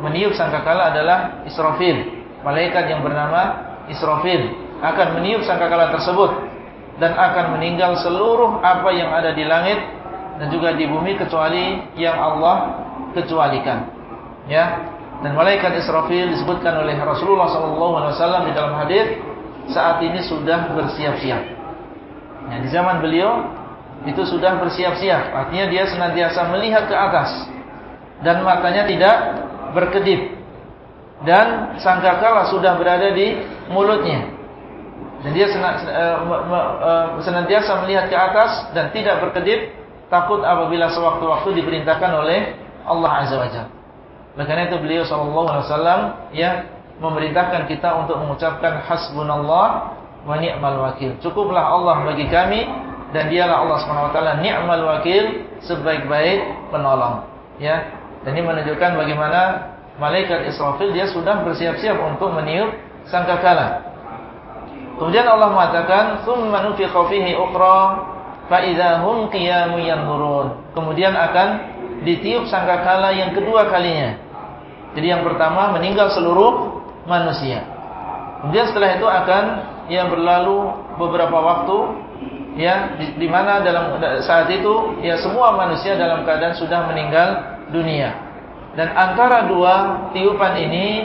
meniup sangkakala adalah Israfil. Malaikat yang bernama Israfil akan meniup sangkakala tersebut dan akan meninggal seluruh apa yang ada di langit dan juga di bumi kecuali yang Allah kecualikan. Ya. Dan malaikat Israfil disebutkan oleh Rasulullah SAW di dalam hadis saat ini sudah bersiap-siap. Ya, di zaman beliau itu sudah bersiap-siap. Artinya dia senantiasa melihat ke atas dan matanya tidak berkedip dan sangkakala sudah berada di mulutnya dan dia eh, eh, senantiasa melihat ke atas dan tidak berkedip takut apabila sewaktu-waktu diperintahkan oleh Allah Azza wa Jalla. Karena itu beliau sallallahu alaihi wasallam ya memerintahkan kita untuk mengucapkan hasbunallah wa ni'mal wakil. Cukuplah Allah bagi kami dan dialah Allah Subhanahu wa taala ni'mal wakil sebaik-baik penolong. Ya. Dan ini menunjukkan bagaimana malaikat Israfil dia sudah bersiap-siap untuk meniup sangkakala. Kemudian Allah mengatakan, "Tsumma nufikha fihi ukhra fa hum qiyamun yanzurun." Kemudian akan ditiup sangkakala yang kedua kalinya. Jadi yang pertama meninggal seluruh manusia. Kemudian setelah itu akan yang berlalu beberapa waktu ya di, di mana dalam saat itu ya semua manusia dalam keadaan sudah meninggal dunia. Dan antara dua tiupan ini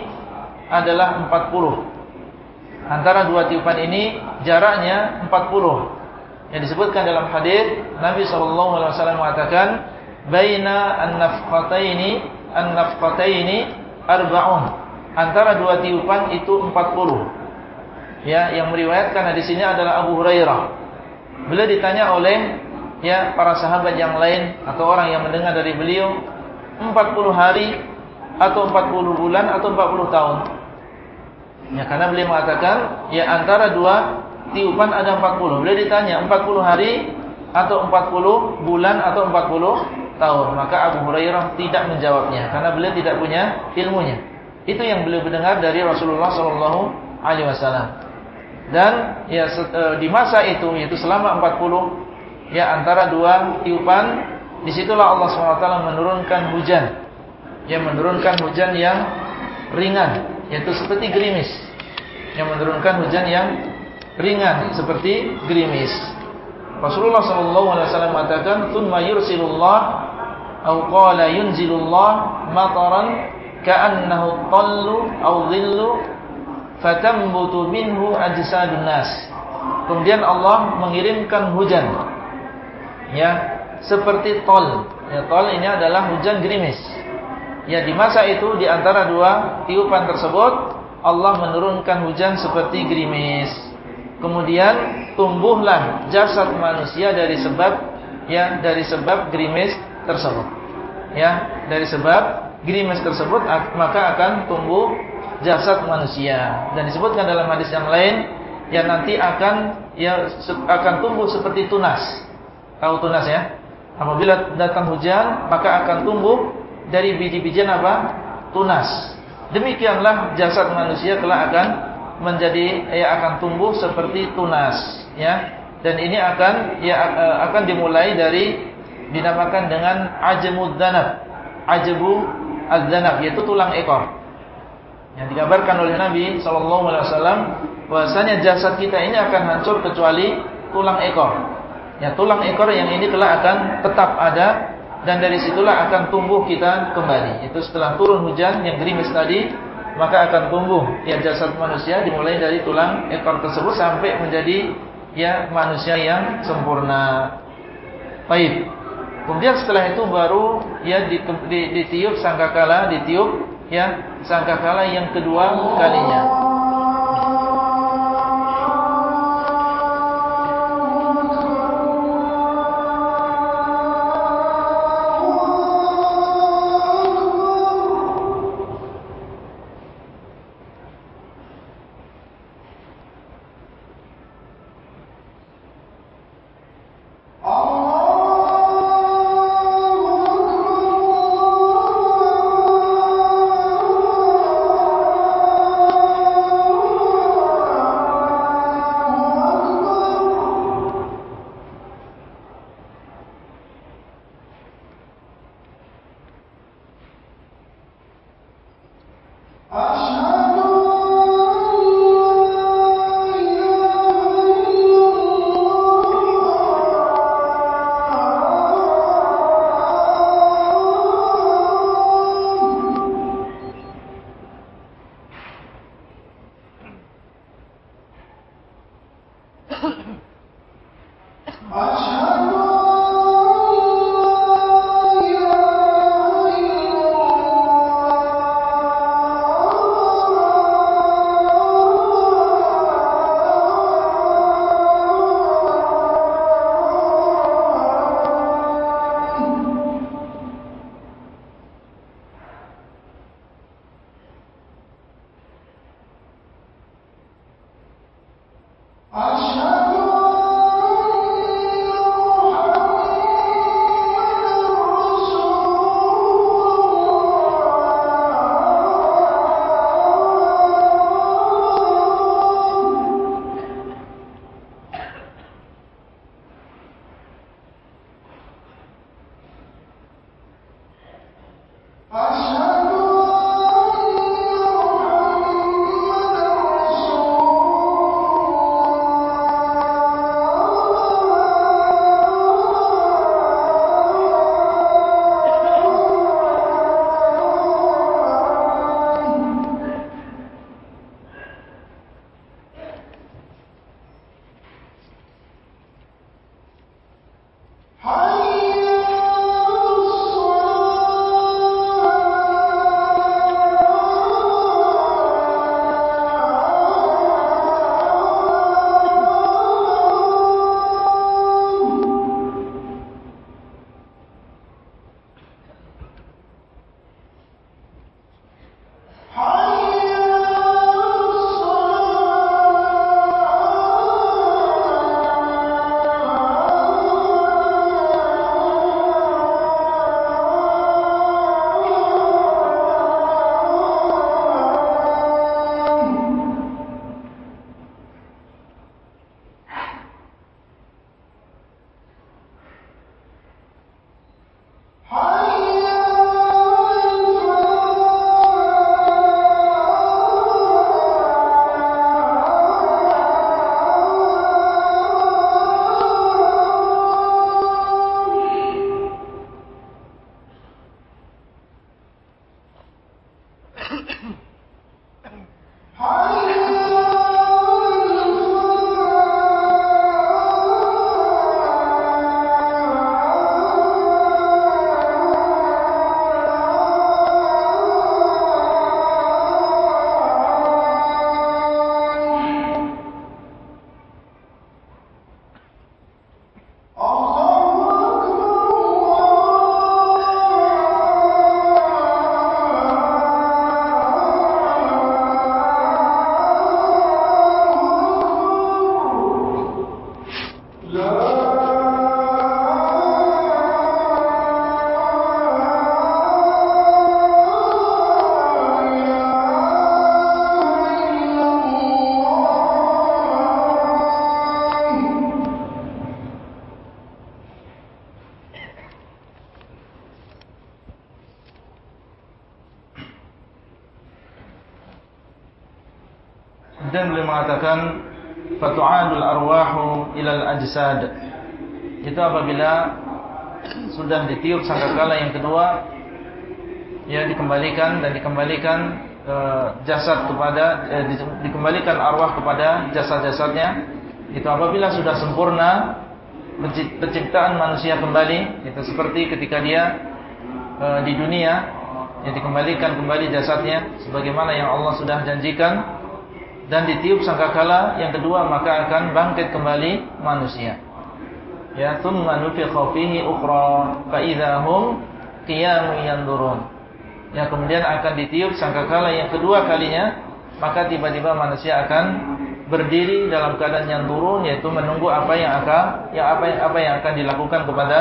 adalah 40. Antara dua tiupan ini jaraknya 40. Yang disebutkan dalam hadis Nabi SAW mengatakan baina an-nafqataini an-nafqataini arba'un. Antara dua tiupan itu 40. Ya yang meriwayatkan hadis ini adalah Abu Hurairah. Beliau ditanya oleh ya para sahabat yang lain atau orang yang mendengar dari beliau 40 hari atau 40 bulan atau 40 tahun. Ya karena beliau mengatakan ya antara dua tiupan ada 40. Beliau ditanya 40 hari atau 40 bulan atau 40 tahun. Maka Abu Hurairah tidak menjawabnya karena beliau tidak punya ilmunya. Itu yang beliau mendengar dari Rasulullah sallallahu alaihi wasallam. Dan ya e, di masa itu yaitu selama 40 ya antara dua tiupan di situlah Allah SWT menurunkan hujan. Yang menurunkan hujan yang ringan yaitu seperti gerimis. Yang menurunkan hujan yang ringan seperti gerimis. Rasulullah wasallam mengatakan, "Tsumma yursilullah aw qala yunzilullah mataran ka'annahu tallu aw dhillu fatambutu minhu ajsadun nas." Kemudian Allah mengirimkan hujan. Ya, seperti tol. Ya, tol ini adalah hujan gerimis. Ya, di masa itu di antara dua tiupan tersebut Allah menurunkan hujan seperti gerimis kemudian tumbuhlah jasad manusia dari sebab ya dari sebab gerimis tersebut ya dari sebab gerimis tersebut maka akan tumbuh jasad manusia. Dan disebutkan dalam hadis yang lain yang nanti akan ya akan tumbuh seperti tunas. Tahu tunas ya? Apabila datang hujan maka akan tumbuh dari biji-bijian apa? Tunas. Demikianlah jasad manusia kelak akan menjadi ya akan tumbuh seperti tunas ya. Dan ini akan ya eh, akan dimulai dari dinamakan dengan ajmud danab ajbu adzanab yaitu tulang ekor yang dikabarkan oleh Nabi alaihi wasallam bahwasanya jasad kita ini akan hancur kecuali tulang ekor ya tulang ekor yang ini telah akan tetap ada dan dari situlah akan tumbuh kita kembali itu setelah turun hujan yang gerimis tadi maka akan tumbuh ya jasad manusia dimulai dari tulang ekor tersebut sampai menjadi ya manusia yang sempurna. Baik. Kemudian setelah itu baru ya ditiup sangkakala, ditiup ya sangkakala yang kedua kalinya. Mengatakan fatu'adul arwahu ilal ajsad. Itu apabila sudah ditiup sangkakala yang kedua ya dikembalikan dan dikembalikan e, jasad kepada e, dikembalikan arwah kepada jasad-jasadnya. Itu apabila sudah sempurna penciptaan manusia kembali itu seperti ketika dia e, di dunia ya dikembalikan kembali jasadnya sebagaimana yang Allah sudah janjikan dan ditiup sangkakala yang kedua maka akan bangkit kembali manusia. Ya, thumma nufikha fihi ukhra fa idahum qiyamun yanzurun. Ya, kemudian akan ditiup sangkakala yang kedua kalinya, maka tiba-tiba manusia akan berdiri dalam keadaan yang turun yaitu menunggu apa yang akan ya apa yang apa yang akan dilakukan kepada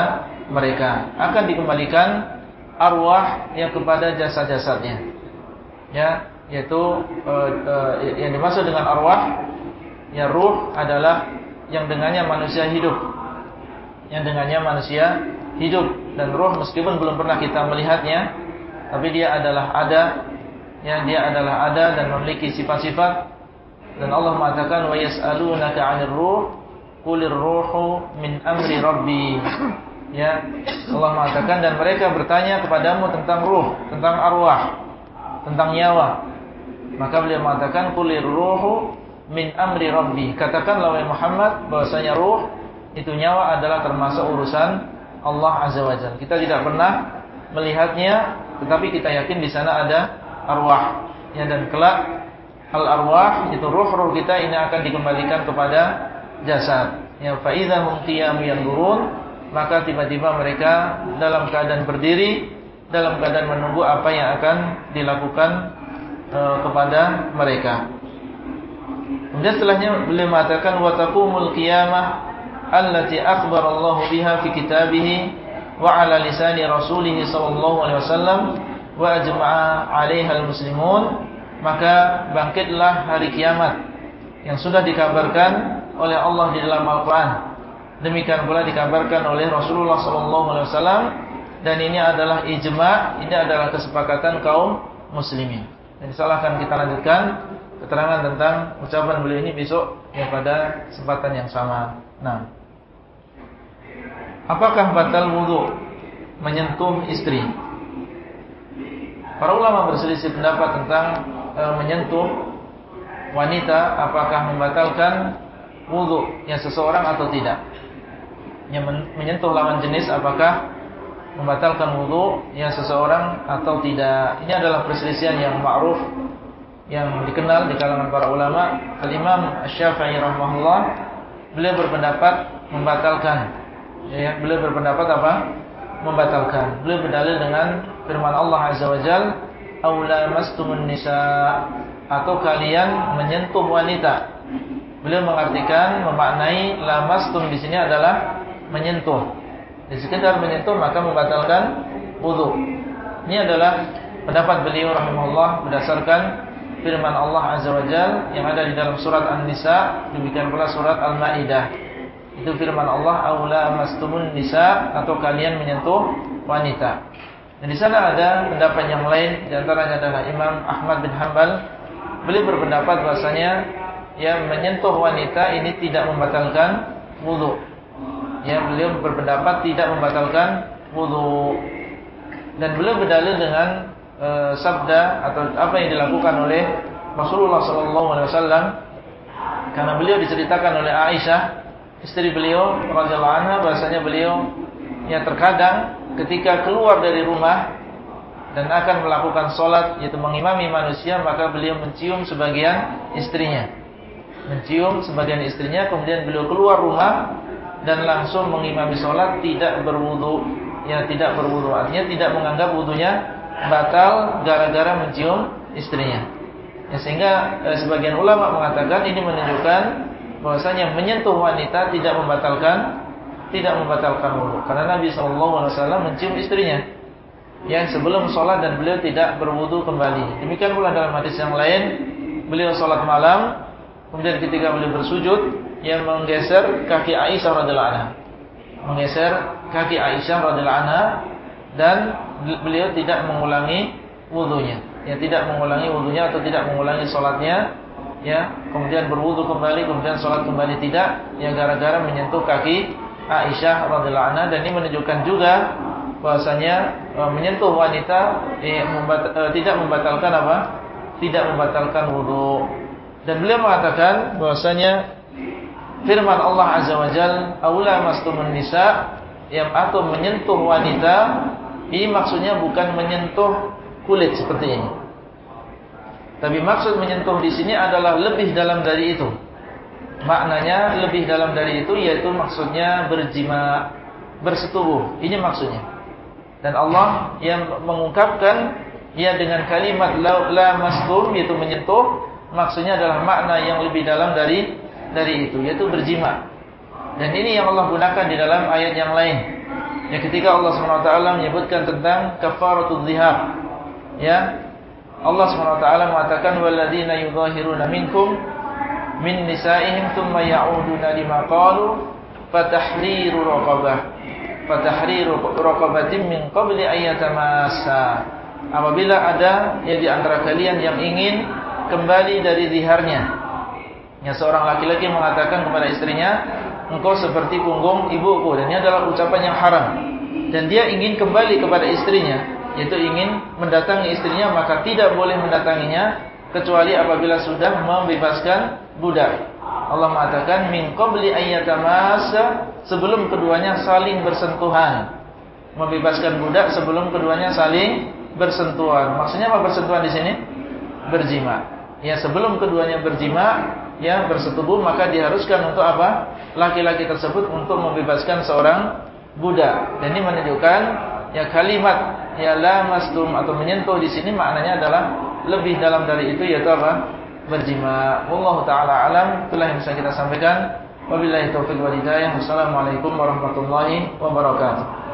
mereka. Akan dikembalikan arwah yang kepada jasad-jasadnya. Ya, yaitu uh, uh, yang dimaksud dengan arwah ya ruh adalah yang dengannya manusia hidup. Yang dengannya manusia hidup. Dan ruh meskipun belum pernah kita melihatnya tapi dia adalah ada ya dia adalah ada dan memiliki sifat-sifat. Dan Allah mengatakan wa yas'alunaka 'anil ruh qulir ruhu min amri rabbi. Ya Allah mengatakan dan mereka bertanya kepadamu tentang ruh tentang arwah tentang nyawa maka beliau mengatakan kulir ruhu min amri rabbi. Katakanlah wahai Muhammad bahwasanya ruh itu nyawa adalah termasuk urusan Allah Azza wa Jalla. Kita tidak pernah melihatnya, tetapi kita yakin di sana ada arwah. Ya dan kelak al arwah itu ruh-ruh kita ini akan dikembalikan kepada jasad. Ya fa idzahum qiyam yanzurun, maka tiba-tiba mereka dalam keadaan berdiri, dalam keadaan menunggu apa yang akan dilakukan e, kepada mereka. Kemudian setelahnya beliau mengatakan wa taqumul qiyamah allati akhbara Allah biha fi kitabih wa ala lisani rasulih sallallahu alaihi wasallam wa ajma'a 'alaiha al-muslimun maka bangkitlah hari kiamat yang sudah dikabarkan oleh Allah di dalam Al-Qur'an. Demikian pula dikabarkan oleh Rasulullah sallallahu alaihi wasallam dan ini adalah ijma, ini adalah kesepakatan kaum muslimin. Insyaallah akan kita lanjutkan keterangan tentang ucapan beliau ini besok ya pada kesempatan yang sama. Nah, apakah batal wudhu menyentuh istri? Para ulama berselisih pendapat tentang e, menyentuh wanita apakah membatalkan wudhu yang seseorang atau tidak. Yang menyentuh lawan jenis apakah membatalkan wudhu yang seseorang atau tidak. Ini adalah perselisihan yang ma'ruf yang dikenal di kalangan para ulama. Al-Imam Asy-Syafi'i rahimahullah beliau berpendapat membatalkan. Ya, beliau berpendapat apa? Membatalkan. Beliau berdalil dengan firman Allah Azza wa Jalla, "Aula mastumun nisa" atau kalian menyentuh wanita. Beliau mengartikan memaknai lamastum di sini adalah menyentuh. Di sekedar menyentuh maka membatalkan wudhu. Ini adalah pendapat beliau rahimahullah berdasarkan firman Allah Azza wa Jal yang ada di dalam surat An-Nisa, demikian pula surat Al-Maidah. Itu firman Allah, "Aula mastumun nisa" atau kalian menyentuh wanita. Dan di sana ada pendapat yang lain, di antaranya adalah Imam Ahmad bin Hanbal. Beliau berpendapat bahasanya yang menyentuh wanita ini tidak membatalkan wudhu yang beliau berpendapat tidak membatalkan wudhu dan beliau berdalil dengan e, sabda atau apa yang dilakukan oleh Rasulullah SAW karena beliau diceritakan oleh Aisyah istri beliau radhiyallahu anha bahasanya beliau yang terkadang ketika keluar dari rumah dan akan melakukan sholat yaitu mengimami manusia maka beliau mencium sebagian istrinya. Mencium sebagian istrinya kemudian beliau keluar rumah dan langsung mengimami sholat tidak berwudu. Ya tidak berwudu. Artinya tidak menganggap wudunya batal gara-gara mencium istrinya. Ya, sehingga eh, sebagian ulama mengatakan ini menunjukkan bahwasanya menyentuh wanita tidak membatalkan tidak membatalkan wudu. Karena Nabi saw mencium istrinya yang sebelum sholat dan beliau tidak berwudu kembali. Demikian pula dalam hadis yang lain beliau sholat malam kemudian ketika beliau bersujud yang menggeser kaki Aisyah radhiallahu anha. Menggeser kaki Aisyah radhiallahu anha dan beliau tidak mengulangi wudunya. Ya tidak mengulangi wudunya atau tidak mengulangi salatnya ya, kemudian berwudu kembali, kemudian sholat kembali tidak, ya gara-gara menyentuh kaki Aisyah radhiyallahu anha dan ini menunjukkan juga bahwasanya e, menyentuh wanita eh, membat, e, tidak membatalkan apa? Tidak membatalkan wudu. Dan beliau mengatakan bahwasanya firman Allah azza wajal, "Aula mastumun nisa" yang atau menyentuh wanita ini maksudnya bukan menyentuh kulit seperti ini. Tapi maksud menyentuh di sini adalah lebih dalam dari itu. Maknanya lebih dalam dari itu yaitu maksudnya berjima, bersetubuh. Ini maksudnya. Dan Allah yang mengungkapkan ya dengan kalimat la, la mastum yaitu menyentuh maksudnya adalah makna yang lebih dalam dari dari itu yaitu berjima. Dan ini yang Allah gunakan di dalam ayat yang lain. Yang ketika Allah SWT menyebutkan tentang kafaratul zihar. Ya, Allah SWT mengatakan walladzina yudhahiruna minkum min nisaihim thumma ya'uduna lima qalu fatahriru raqabah fatahriru raqabatin min qabli ayyatamassa apabila ada ya di antara kalian yang ingin kembali dari ziharnya ya seorang laki-laki mengatakan kepada istrinya engkau seperti punggung ibuku dan ini adalah ucapan yang haram dan dia ingin kembali kepada istrinya yaitu ingin mendatangi istrinya maka tidak boleh mendatanginya kecuali apabila sudah membebaskan budak. Allah mengatakan min qabli ayyatamasa sebelum keduanya saling bersentuhan. Membebaskan budak sebelum keduanya saling bersentuhan. Maksudnya apa bersentuhan di sini? Berjima. Ya sebelum keduanya berjima, ya bersetubuh maka diharuskan untuk apa? Laki-laki tersebut untuk membebaskan seorang budak. Dan ini menunjukkan ya kalimat ya la mastum atau menyentuh di sini maknanya adalah lebih dalam dari itu yaitu apa? Berjima. Wallahu taala alam. Itulah yang bisa kita sampaikan. Wabillahi taufiq wal hidayah. Wassalamualaikum warahmatullahi wabarakatuh.